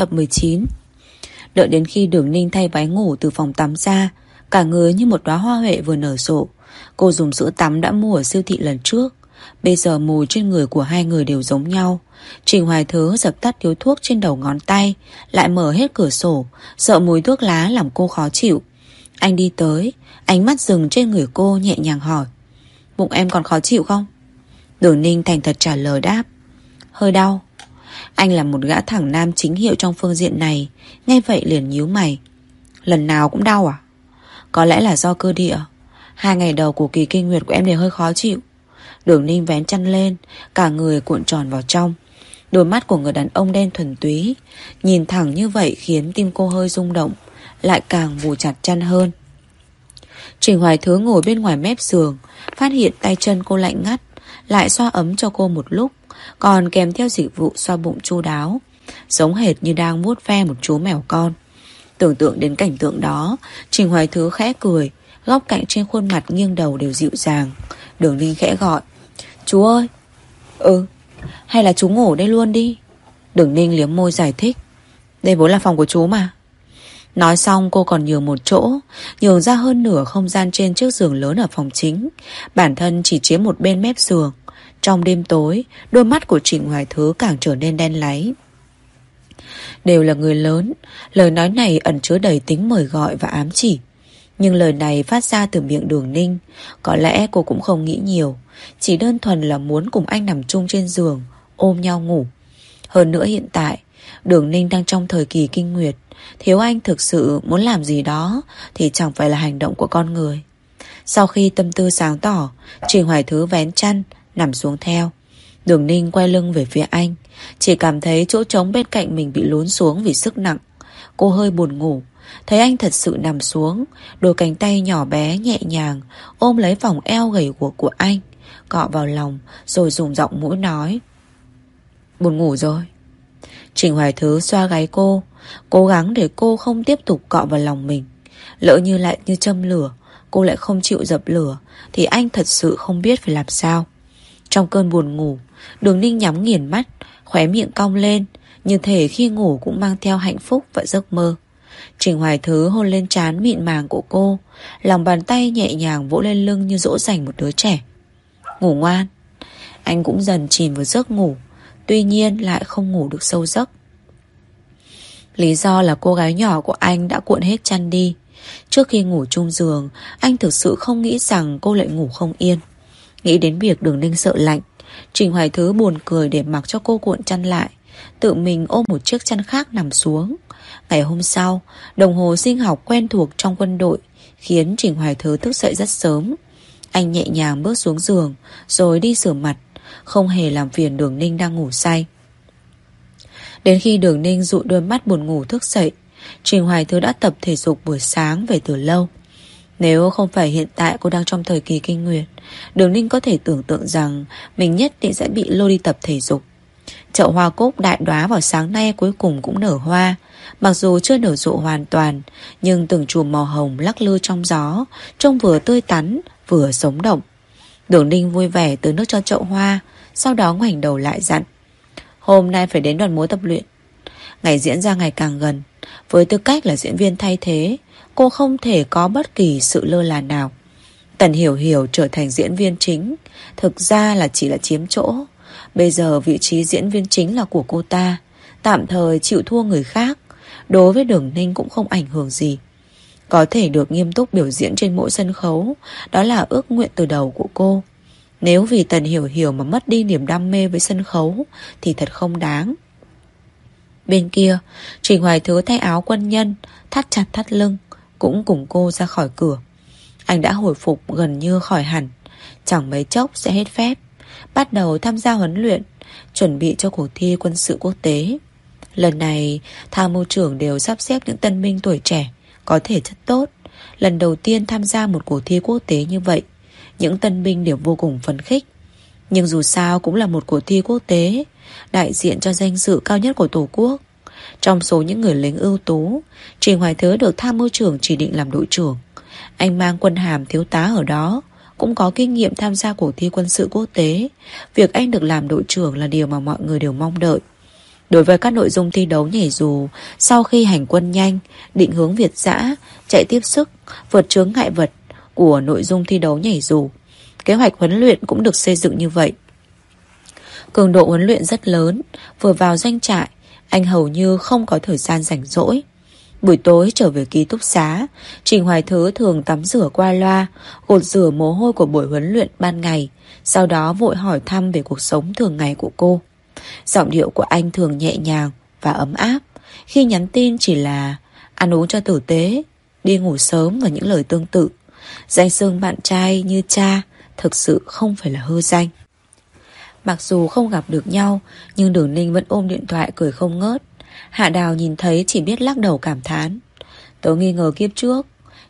Tập 19 Đợi đến khi đường ninh thay váy ngủ từ phòng tắm ra, Cả người như một đóa hoa huệ vừa nở rộ. Cô dùng sữa tắm đã mua ở siêu thị lần trước. Bây giờ mùi trên người của hai người đều giống nhau. Trình Hoài Thứ dập tắt điếu thuốc trên đầu ngón tay, Lại mở hết cửa sổ, Sợ mùi thuốc lá làm cô khó chịu. Anh đi tới, Ánh mắt dừng trên người cô nhẹ nhàng hỏi, Bụng em còn khó chịu không? Đường Ninh thành thật trả lời đáp, Hơi đau. Anh là một gã thẳng nam chính hiệu trong phương diện này. Nghe vậy liền nhíu mày. Lần nào cũng đau à? Có lẽ là do cơ địa. Hai ngày đầu của kỳ kinh nguyệt của em đều hơi khó chịu. Đường ninh vén chăn lên, Cả người cuộn tròn vào trong. Đôi mắt của người đàn ông đen thuần túy. Nhìn thẳng như vậy khiến tim cô hơi rung động, Lại càng vù chặt chăn hơn. Trình Hoài Thứ ngồi bên ngoài mép giường, Phát hiện tay chân cô lạnh ngắt, Lại xoa ấm cho cô một lúc. Còn kèm theo dịch vụ xoa bụng chu đáo. Giống hệt như đang vuốt ve một chú mèo con. Tưởng tượng đến cảnh tượng đó, Trình Hoài Thứ khẽ cười, Góc cạnh trên khuôn mặt nghiêng đầu đều dịu dàng. Đường Linh khẽ gọi, Chú ơi! Ừ. Hay là chú ngủ đây luôn đi. Đường Ninh liếm môi giải thích, Đây vốn là phòng của chú mà. Nói xong, cô còn nhường một chỗ, Nhường ra hơn nửa không gian trên chiếc giường lớn ở phòng chính. Bản thân chỉ chiếm một bên mép giường trong đêm tối, Đôi mắt của Trịnh Hoài Thứ càng trở nên đen láy. Đều là người lớn, Lời nói này ẩn chứa đầy tính mời gọi và ám chỉ. Nhưng lời này phát ra từ miệng đường ninh, Có lẽ cô cũng không nghĩ nhiều. Chỉ đơn thuần là muốn cùng anh nằm chung trên giường, Ôm nhau ngủ. Hơn nữa hiện tại, Đường ninh đang trong thời kỳ kinh nguyệt. Thiếu anh thực sự muốn làm gì đó Thì chẳng phải là hành động của con người. Sau khi tâm tư sáng tỏ Trình Hoài Thứ vén chăn Nằm xuống theo. Đường ninh quay lưng về phía anh, Chỉ cảm thấy chỗ trống bên cạnh mình bị lún xuống vì sức nặng. Cô hơi buồn ngủ, Thấy anh thật sự nằm xuống, Đôi cánh tay nhỏ bé nhẹ nhàng Ôm lấy vòng eo gầy guộc của anh, Cọ vào lòng Rồi dùng giọng mũi nói. Buồn ngủ rồi. Trình Hoài Thứ xoa gáy cô, Cố gắng để cô không tiếp tục cọ vào lòng mình. Lỡ như lại như châm lửa, Cô lại không chịu dập lửa, Thì anh thật sự không biết phải làm sao. Trong cơn buồn ngủ, Đường ninh nhắm nghiền mắt, Khóe miệng cong lên, Như thể khi ngủ cũng mang theo hạnh phúc và giấc mơ. Trình Hoài Thứ hôn lên trán mịn màng của cô, Lòng bàn tay nhẹ nhàng vỗ lên lưng như dỗ dành một đứa trẻ. Ngủ ngoan. Anh cũng dần chìm vào giấc ngủ, Tuy nhiên lại không ngủ được sâu giấc. Lý do là cô gái nhỏ của anh đã cuộn hết chăn đi. Trước khi ngủ chung giường, Anh thực sự không nghĩ rằng cô lại ngủ không yên. Nghĩ đến việc đường ninh sợ lạnh, Trình Hoài Thứ buồn cười để mặc cho cô cuộn chăn lại, Tự mình ôm một chiếc chăn khác nằm xuống. Ngày hôm sau, Đồng hồ sinh học quen thuộc trong quân đội Khiến Trình Hoài Thứ thức dậy rất sớm. Anh nhẹ nhàng bước xuống giường, Rồi đi rửa mặt, Không hề làm phiền đường ninh đang ngủ say. Đến khi đường ninh dụ đôi mắt buồn ngủ thức dậy, Trình Hoài Thứ đã tập thể dục buổi sáng về từ lâu. Nếu không phải hiện tại cô đang trong thời kỳ kinh nguyệt, Đường ninh có thể tưởng tượng rằng Mình nhất định sẽ bị lôi đi tập thể dục. Chậu hoa cúc đại đoá vào sáng nay cuối cùng cũng nở hoa. Mặc dù chưa nở rộ hoàn toàn, Nhưng từng chùm màu hồng lắc lư trong gió, Trông vừa tươi tắn, Vừa sống động. Đường ninh vui vẻ tưới nước cho chậu hoa, Sau đó ngoảnh đầu lại dặn, Hôm nay phải đến đoàn múa tập luyện. Ngày diễn ra ngày càng gần, Với tư cách là diễn viên thay thế Cô không thể có bất kỳ sự lơ là nào. Tần Hiểu Hiểu trở thành diễn viên chính, Thực ra là chỉ là chiếm chỗ. Bây giờ vị trí diễn viên chính là của cô ta, Tạm thời chịu thua người khác, Đối với Đường Ninh cũng không ảnh hưởng gì. Có thể được nghiêm túc biểu diễn trên mỗi sân khấu, Đó là ước nguyện từ đầu của cô. Nếu vì Tần Hiểu Hiểu mà mất đi niềm đam mê với sân khấu, Thì thật không đáng. Bên kia, Trình Hoài Thứ thay áo quân nhân, Thắt chặt thắt lưng. Cũng cùng cô ra khỏi cửa. Anh đã hồi phục gần như khỏi hẳn, Chẳng mấy chốc sẽ hết phép. Bắt đầu tham gia huấn luyện, Chuẩn bị cho cuộc thi quân sự quốc tế. Lần này, Tham mưu trưởng đều sắp xếp những tân binh tuổi trẻ, Có thể chất tốt. Lần đầu tiên tham gia một cuộc thi quốc tế như vậy, những tân binh đều vô cùng phấn khích. Nhưng dù sao cũng là một cuộc thi quốc tế, Đại diện cho danh dự cao nhất của Tổ quốc trong số những người lính ưu tú Trình Hoài Thứ được tham mưu trưởng chỉ định làm đội trưởng. Anh mang quân hàm thiếu tá ở đó Cũng có kinh nghiệm tham gia cuộc thi quân sự quốc tế. Việc anh được làm đội trưởng là điều mà mọi người đều mong đợi. Đối với các nội dung thi đấu nhảy dù, sau khi hành quân nhanh, định hướng Việt dã, chạy tiếp sức, vượt chướng ngại vật của nội dung thi đấu nhảy dù, kế hoạch huấn luyện cũng được xây dựng như vậy. Cường độ huấn luyện rất lớn, vừa vào doanh trại, anh hầu như không có thời gian rảnh rỗi. Buổi tối trở về ký túc xá, Trình Hoài Thứ thường tắm rửa qua loa, gột rửa mồ hôi của buổi huấn luyện ban ngày, sau đó vội hỏi thăm về cuộc sống thường ngày của cô. Giọng điệu của anh thường nhẹ nhàng và ấm áp, khi nhắn tin chỉ là ăn uống cho tử tế, đi ngủ sớm và những lời tương tự. Danh xưng bạn trai như cha thực sự không phải là hư danh. Mặc dù không gặp được nhau, nhưng Đường Ninh vẫn ôm điện thoại cười không ngớt. Hạ Đào nhìn thấy chỉ biết lắc đầu cảm thán. Tớ nghi ngờ kiếp trước,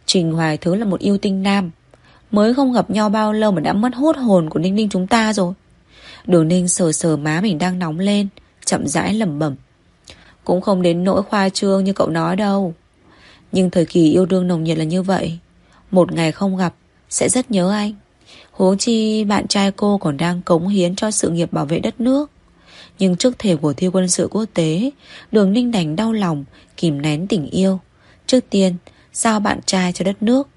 Trình Hoài Thứ là một yêu tinh nam. Mới không gặp nhau bao lâu mà đã mất hút hồn của Ninh Ninh chúng ta rồi. Đường Ninh sờ sờ má mình đang nóng lên, chậm rãi lẩm bẩm. Cũng không đến nỗi khoa trương như cậu nói đâu. Nhưng thời kỳ yêu đương nồng nhiệt là như vậy. Một ngày không gặp, sẽ rất nhớ anh. Huống chi bạn trai cô còn đang cống hiến cho sự nghiệp bảo vệ đất nước. Nhưng trước thể của thi quân sự quốc tế, đường ninh đành đau lòng, kìm nén tình yêu. Trước tiên, giao bạn trai cho đất nước.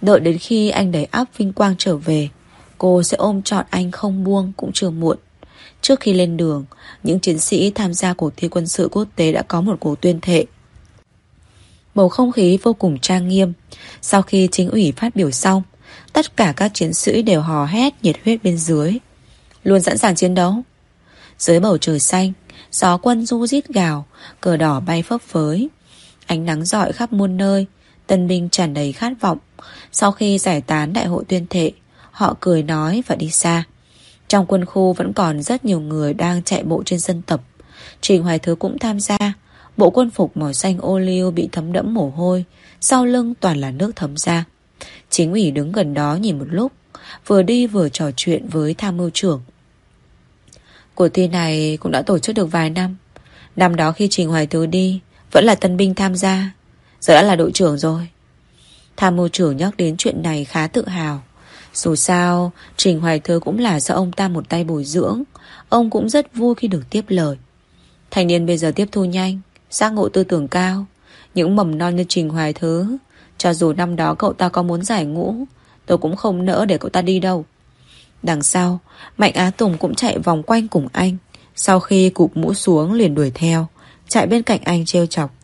Đợi đến khi anh đẩy áp vinh quang trở về, cô sẽ ôm trọn anh không buông cũng chưa muộn. Trước khi lên đường, những chiến sĩ tham gia cuộc thi quân sự quốc tế đã có một cuộc tuyên thệ. Bầu không khí vô cùng trang nghiêm. Sau khi chính ủy phát biểu xong, tất cả các chiến sĩ đều hò hét nhiệt huyết bên dưới. Luôn sẵn sàng chiến đấu. Dưới bầu trời xanh, gió quân du rít gào, cờ đỏ bay phấp phới. Ánh nắng rọi khắp muôn nơi, tân binh tràn đầy khát vọng. Sau khi giải tán đại hội tuyên thệ, họ cười nói và đi xa. Trong quân khu vẫn còn rất nhiều người đang chạy bộ trên sân tập. Trình Hoài Thứ cũng tham gia. Bộ quân phục màu xanh ô liu bị thấm đẫm mồ hôi, sau lưng toàn là nước thấm ra. Chính ủy đứng gần đó nhìn một lúc, vừa đi vừa trò chuyện với tham mưu trưởng. Cuộc thi này cũng đã tổ chức được vài năm. Năm đó khi Trình Hoài Thứ đi, vẫn là tân binh tham gia, giờ đã là đội trưởng rồi. Tham mưu trưởng nhắc đến chuyện này khá tự hào. Dù sao, Trình Hoài Thứ cũng là do ông ta một tay bồi dưỡng. Ông cũng rất vui khi được tiếp lời. Thành niên bây giờ tiếp thu nhanh, giác ngộ tư tưởng cao. Những mầm non như Trình Hoài Thứ, cho dù năm đó cậu ta có muốn giải ngũ, tôi cũng không nỡ để cậu ta đi đâu. Đằng sau, Mạnh Á Tùng cũng chạy vòng quanh cùng anh. Sau khi cụp mũ xuống liền đuổi theo, chạy bên cạnh anh trêu chọc.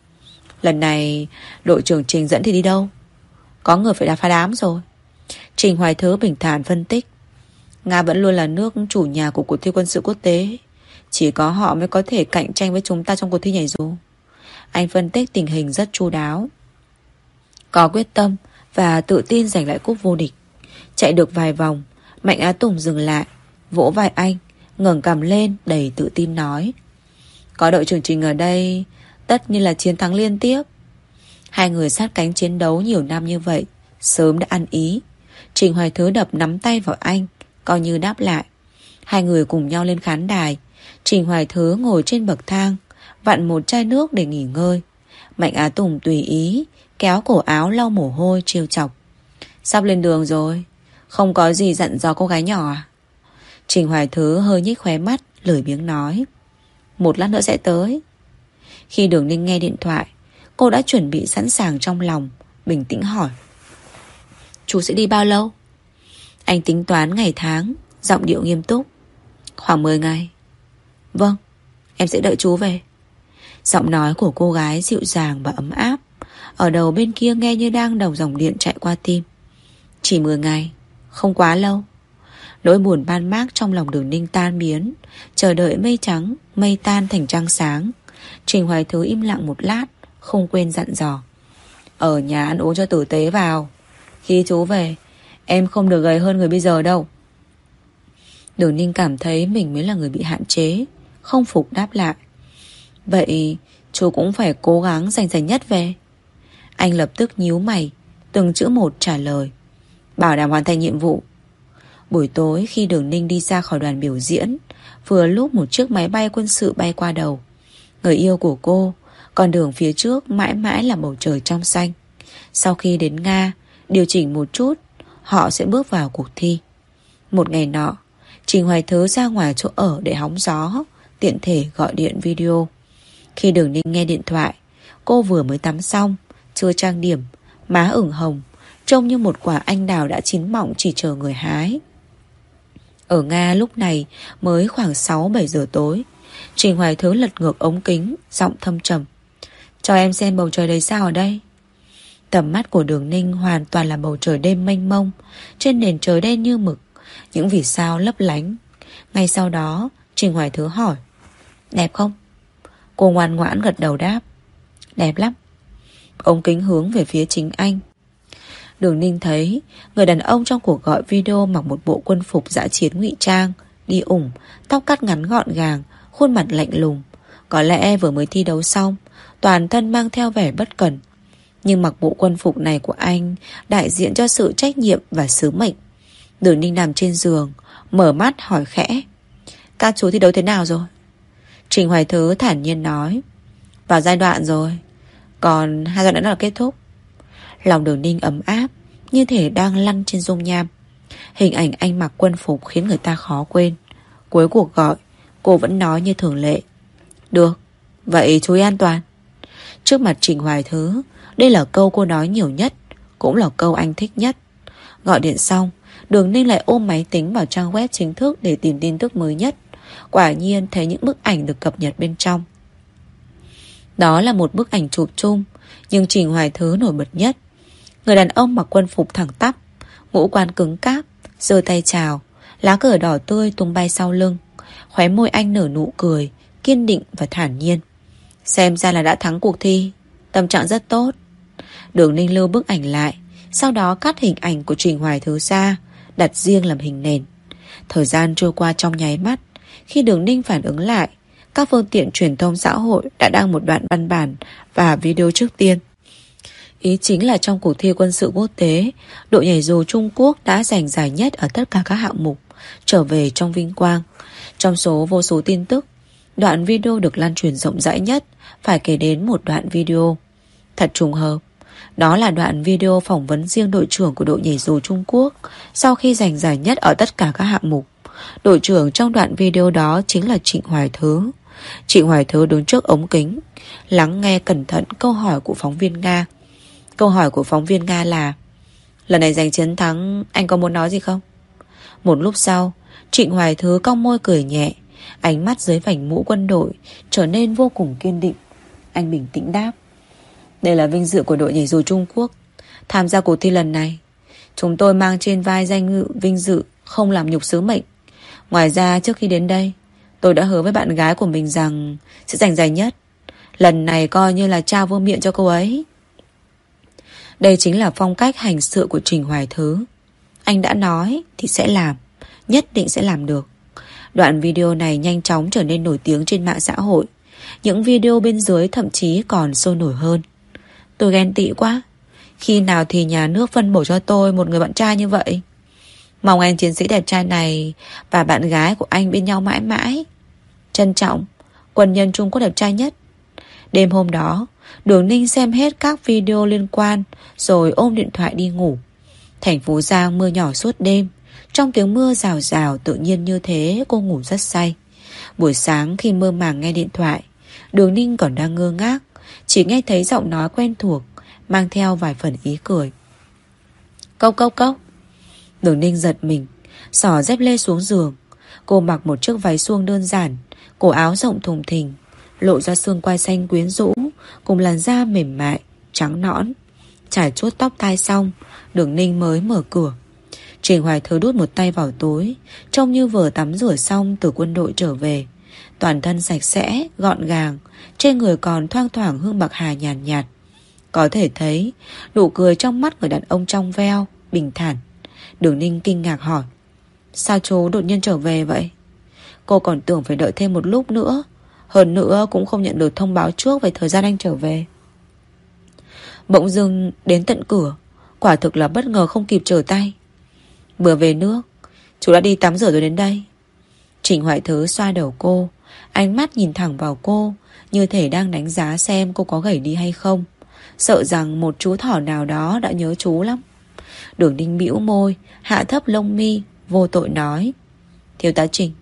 Lần này, đội trưởng Trình dẫn thì đi đâu? Có người phải đá phá đám rồi. Trình Hoài Thứ bình thản phân tích. Nga vẫn luôn là nước chủ nhà của cuộc thi quân sự quốc tế. Chỉ có họ mới có thể cạnh tranh với chúng ta trong cuộc thi nhảy dù. Anh phân tích tình hình rất chu đáo. Có quyết tâm và tự tin giành lại cúp vô địch. Chạy được vài vòng, Mạnh Á Tùng dừng lại, vỗ vai anh, ngẩng cầm lên đầy tự tin nói. Có đội trưởng Trình ở đây, tất nhiên là chiến thắng liên tiếp. Hai người sát cánh chiến đấu nhiều năm như vậy, sớm đã ăn ý. Trình Hoài Thứ đập nắm tay vào anh, coi như đáp lại. Hai người cùng nhau lên khán đài. Trình Hoài Thứ ngồi trên bậc thang, vặn một chai nước để nghỉ ngơi. Mạnh Á Tùng tùy ý, kéo cổ áo lau mồ hôi trêu chọc. Sắp lên đường rồi, không có gì dặn dò cô gái nhỏ à? Trình Hoài Thứ hơi nhích khóe mắt, lười biếng nói. Một lát nữa sẽ tới. Khi Đường Ninh nghe điện thoại, cô đã chuẩn bị sẵn sàng trong lòng, bình tĩnh hỏi. Chú sẽ đi bao lâu? Anh tính toán ngày tháng, giọng điệu nghiêm túc. Khoảng 10 ngày. Vâng, em sẽ đợi chú về. Giọng nói của cô gái dịu dàng và ấm áp. Ở đầu bên kia nghe như đang đầu dòng điện chạy qua tim. Chỉ 10 ngày, không quá lâu. Nỗi buồn ban mác trong lòng đường ninh tan biến. Chờ đợi mây trắng Mây tan thành trăng sáng. Trình Hoài Thứ im lặng một lát Không quên dặn dò. Ở nhà ăn uống cho tử tế vào. Khi chú về Em không được gầy hơn người bây giờ đâu. Đường ninh cảm thấy Mình mới là người bị hạn chế Không phục đáp lại. Vậy chú cũng phải cố gắng giành giành nhất về. Anh lập tức nhíu mày, Từng chữ một trả lời. Bảo đảm hoàn thành nhiệm vụ. Buổi tối khi Đường Ninh đi ra khỏi đoàn biểu diễn, Vừa lúc một chiếc máy bay quân sự bay qua đầu. Người yêu của cô Còn đường phía trước mãi mãi là bầu trời trong xanh. Sau khi đến Nga, Điều chỉnh một chút, Họ sẽ bước vào cuộc thi. Một ngày nọ, Trình Hoài Thứ ra ngoài chỗ ở để hóng gió, Tiện thể gọi điện video. Khi đường ninh nghe điện thoại, Cô vừa mới tắm xong chưa trang điểm, Má ửng hồng, Trông như một quả anh đào đã chín mọng chỉ chờ người hái. Ở Nga lúc này Mới khoảng 6-7 giờ tối, Trình Hoài Thứ lật ngược ống kính, Giọng thâm trầm. Cho em xem bầu trời đầy sao ở đây. Tầm mắt của đường ninh hoàn toàn là bầu trời đêm mênh mông, Trên nền trời đen như mực, Những vì sao lấp lánh. Ngay sau đó, Trình Hoài Thứ hỏi, Đẹp không? Cô ngoan ngoãn gật đầu đáp, Đẹp lắm. Ống kính hướng về phía chính anh. Đường Ninh thấy Người đàn ông trong cuộc gọi video Mặc một bộ quân phục dã chiến ngụy trang Đi ủng, tóc cắt ngắn gọn gàng Khuôn mặt lạnh lùng. Có lẽ vừa mới thi đấu xong Toàn thân mang theo vẻ bất cẩn. Nhưng mặc bộ quân phục này của anh Đại diện cho sự trách nhiệm và sứ mệnh. Đường Ninh nằm trên giường Mở mắt hỏi khẽ Các chú thi đấu thế nào rồi? Trình Hoài Thứ thản nhiên nói Vào giai đoạn rồi. Còn hai giai đoạn là kết thúc. Lòng đường ninh ấm áp Như thể đang lăn trên dung nham. Hình ảnh anh mặc quân phục khiến người ta khó quên. Cuối cuộc gọi Cô vẫn nói như thường lệ. Được, vậy chú ý an toàn. Trước mặt Trình Hoài Thứ Đây là câu cô nói nhiều nhất Cũng là câu anh thích nhất. Gọi điện xong Đường Ninh lại ôm máy tính vào trang web chính thức Để tìm tin tức mới nhất. Quả nhiên thấy những bức ảnh được cập nhật bên trong. Đó là một bức ảnh chụp chung, Nhưng Trình Hoài Thứ nổi bật nhất. Người đàn ông mặc quân phục thẳng tắp, Ngũ quan cứng cáp, giơ tay chào, Lá cờ đỏ tươi tung bay sau lưng, Khóe môi anh nở nụ cười, Kiên định và thản nhiên. Xem ra là đã thắng cuộc thi, Tâm trạng rất tốt. Đường Ninh lưu bức ảnh lại, Sau đó cắt hình ảnh của Trình Hoài Thứ ra Đặt riêng làm hình nền. Thời gian trôi qua trong nháy mắt, Khi đường Ninh phản ứng lại các phương tiện truyền thông xã hội đã đăng một đoạn văn bản Và video trước tiên Ý chính là trong cuộc thi quân sự quốc tế, đội nhảy dù Trung Quốc đã giành giải nhất ở tất cả các hạng mục, trở về trong vinh quang. Trong số vô số tin tức, đoạn video được lan truyền rộng rãi nhất phải kể đến một đoạn video. Thật trùng hợp, đó là đoạn video phỏng vấn riêng đội trưởng của đội nhảy dù Trung Quốc sau khi giành giải nhất ở tất cả các hạng mục. Đội trưởng trong đoạn video đó chính là Trịnh Hoài Thứ chị Hoài Thứ đứng trước ống kính, lắng nghe cẩn thận câu hỏi của phóng viên Nga. Câu hỏi của phóng viên Nga là Lần này giành chiến thắng Anh có muốn nói gì không? Một lúc sau Trịnh Hoài Thứ cong môi cười nhẹ Ánh mắt dưới vảnh mũ quân đội Trở nên vô cùng kiên định. Anh bình tĩnh đáp Đây là vinh dự của đội nhảy dù Trung Quốc. Tham gia cuộc thi lần này Chúng tôi mang trên vai danh ngự vinh dự Không làm nhục sứ mệnh. Ngoài ra trước khi đến đây Tôi đã hứa với bạn gái của mình rằng Sẽ giành giải nhất Lần này coi như là trao vô miệng cho cô ấy đây chính là phong cách hành sự của Trình Hoài Thứ. Anh đã nói thì sẽ làm, nhất định sẽ làm được. Đoạn video này nhanh chóng trở nên nổi tiếng trên mạng xã hội. Những video bên dưới thậm chí còn sôi nổi hơn. Tôi ghen tị quá. Khi nào thì nhà nước phân bổ cho tôi một người bạn trai như vậy? Mong anh chiến sĩ đẹp trai này và bạn gái của anh bên nhau mãi mãi. Trân trọng, quân nhân Trung Quốc đẹp trai nhất. Đêm hôm đó, Đường Ninh xem hết các video liên quan rồi ôm điện thoại đi ngủ. Thành phố Giang mưa nhỏ suốt đêm. Trong tiếng mưa rào rào tự nhiên như thế cô ngủ rất say. Buổi sáng khi mơ màng nghe điện thoại, Đường Ninh còn đang ngơ ngác, chỉ nghe thấy giọng nói quen thuộc, mang theo vài phần ý cười. Cốc cốc cốc. Đường Ninh giật mình, xỏ dép lê xuống giường. Cô mặc một chiếc váy suông đơn giản, cổ áo rộng thùng thình, lộ ra xương quai xanh quyến rũ, cùng làn da mềm mại, trắng nõn. Trải chuốt tóc tai xong, đường ninh mới mở cửa. Trình Hoài Thứ đút một tay vào túi, trông như vừa tắm rửa xong từ quân đội trở về. Toàn thân sạch sẽ, gọn gàng, trên người còn thoang thoảng hương bạc hà nhàn nhạt, nhạt. Có thể thấy, nụ cười trong mắt người đàn ông trong veo, bình thản. Đường ninh kinh ngạc hỏi. Sao chú đột nhiên trở về vậy? Cô còn tưởng phải đợi thêm một lúc nữa hơn nữa cũng không nhận được thông báo trước về thời gian anh trở về. Bỗng dưng đến tận cửa, quả thực là bất ngờ không kịp trở tay. Vừa về nước, chú đã đi tắm rửa rồi đến đây. Trình Hoại Thứ xoa đầu cô, ánh mắt nhìn thẳng vào cô, như thể đang đánh giá xem cô có gầy đi hay không. Sợ rằng một chú thỏ nào đó đã nhớ chú lắm. Đường đinh bĩu môi, hạ thấp lông mi, vô tội nói. Thiếu tá Trình,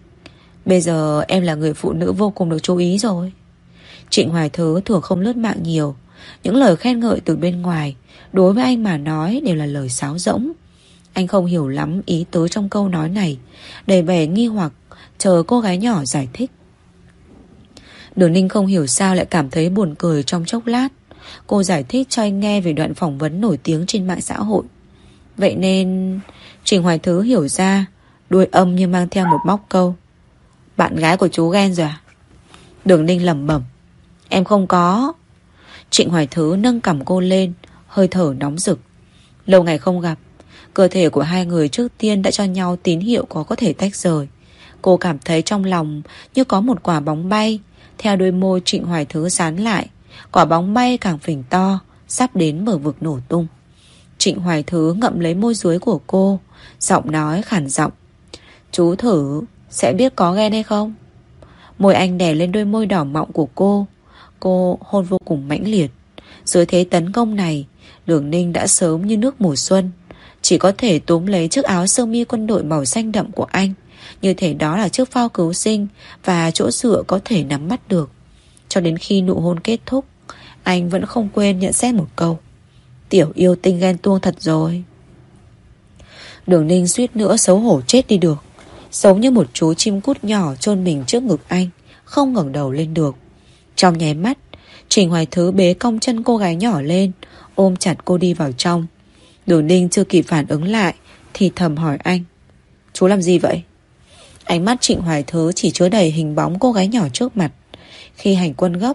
Bây giờ em là người phụ nữ vô cùng được chú ý rồi. Trịnh Hoài Thứ thường không lướt mạng nhiều. Những lời khen ngợi từ bên ngoài Đối với anh mà nói đều là lời sáo rỗng. Anh không hiểu lắm ý tứ trong câu nói này Đầy vẻ nghi hoặc Chờ cô gái nhỏ giải thích. Đường Ninh không hiểu sao lại cảm thấy buồn cười trong chốc lát. Cô giải thích cho anh nghe về đoạn phỏng vấn nổi tiếng trên mạng xã hội. Vậy nên, Trình Hoài Thứ hiểu ra, Đuôi âm như mang theo một móc câu. Bạn gái của chú ghen rồi à? Đường Ninh lẩm bẩm. Em không có. Trịnh Hoài Thứ nâng cầm cô lên, Hơi thở nóng rực. Lâu ngày không gặp, Cơ thể của hai người trước tiên đã cho nhau tín hiệu có có thể tách rời. Cô cảm thấy trong lòng như có một quả bóng bay. Theo đôi môi Trịnh Hoài Thứ sán lại, Quả bóng bay càng phình to, Sắp đến mở vực nổ tung. Trịnh Hoài Thứ ngậm lấy môi dưới của cô, Giọng nói khản giọng. Chú thử, Sẽ biết có ghen hay không? Môi anh đè lên đôi môi đỏ mọng của cô. Cô hôn vô cùng mãnh liệt. Dưới thế tấn công này, Đường Ninh đã sớm như nước mùa xuân. Chỉ có thể túm lấy chiếc áo sơ mi quân đội màu xanh đậm của anh. Như thể đó là chiếc phao cứu sinh Và chỗ dựa có thể nắm bắt được. Cho đến khi nụ hôn kết thúc, Anh vẫn không quên nhận xét một câu. Tiểu yêu tinh ghen tuông thật rồi. Đường ninh suýt nữa xấu hổ chết đi được. Giống như một chú chim cút nhỏ chôn mình trước ngực anh, Không ngẩng đầu lên được. Trong nháy mắt, Trình Hoài Thứ bế cong chân cô gái nhỏ lên, Ôm chặt cô đi vào trong. Đường ninh chưa kịp phản ứng lại, Thì thầm hỏi anh, Chú làm gì vậy? Ánh mắt Trịnh Hoài Thứ chỉ chứa đầy hình bóng cô gái nhỏ trước mặt. Khi hành quân gấp,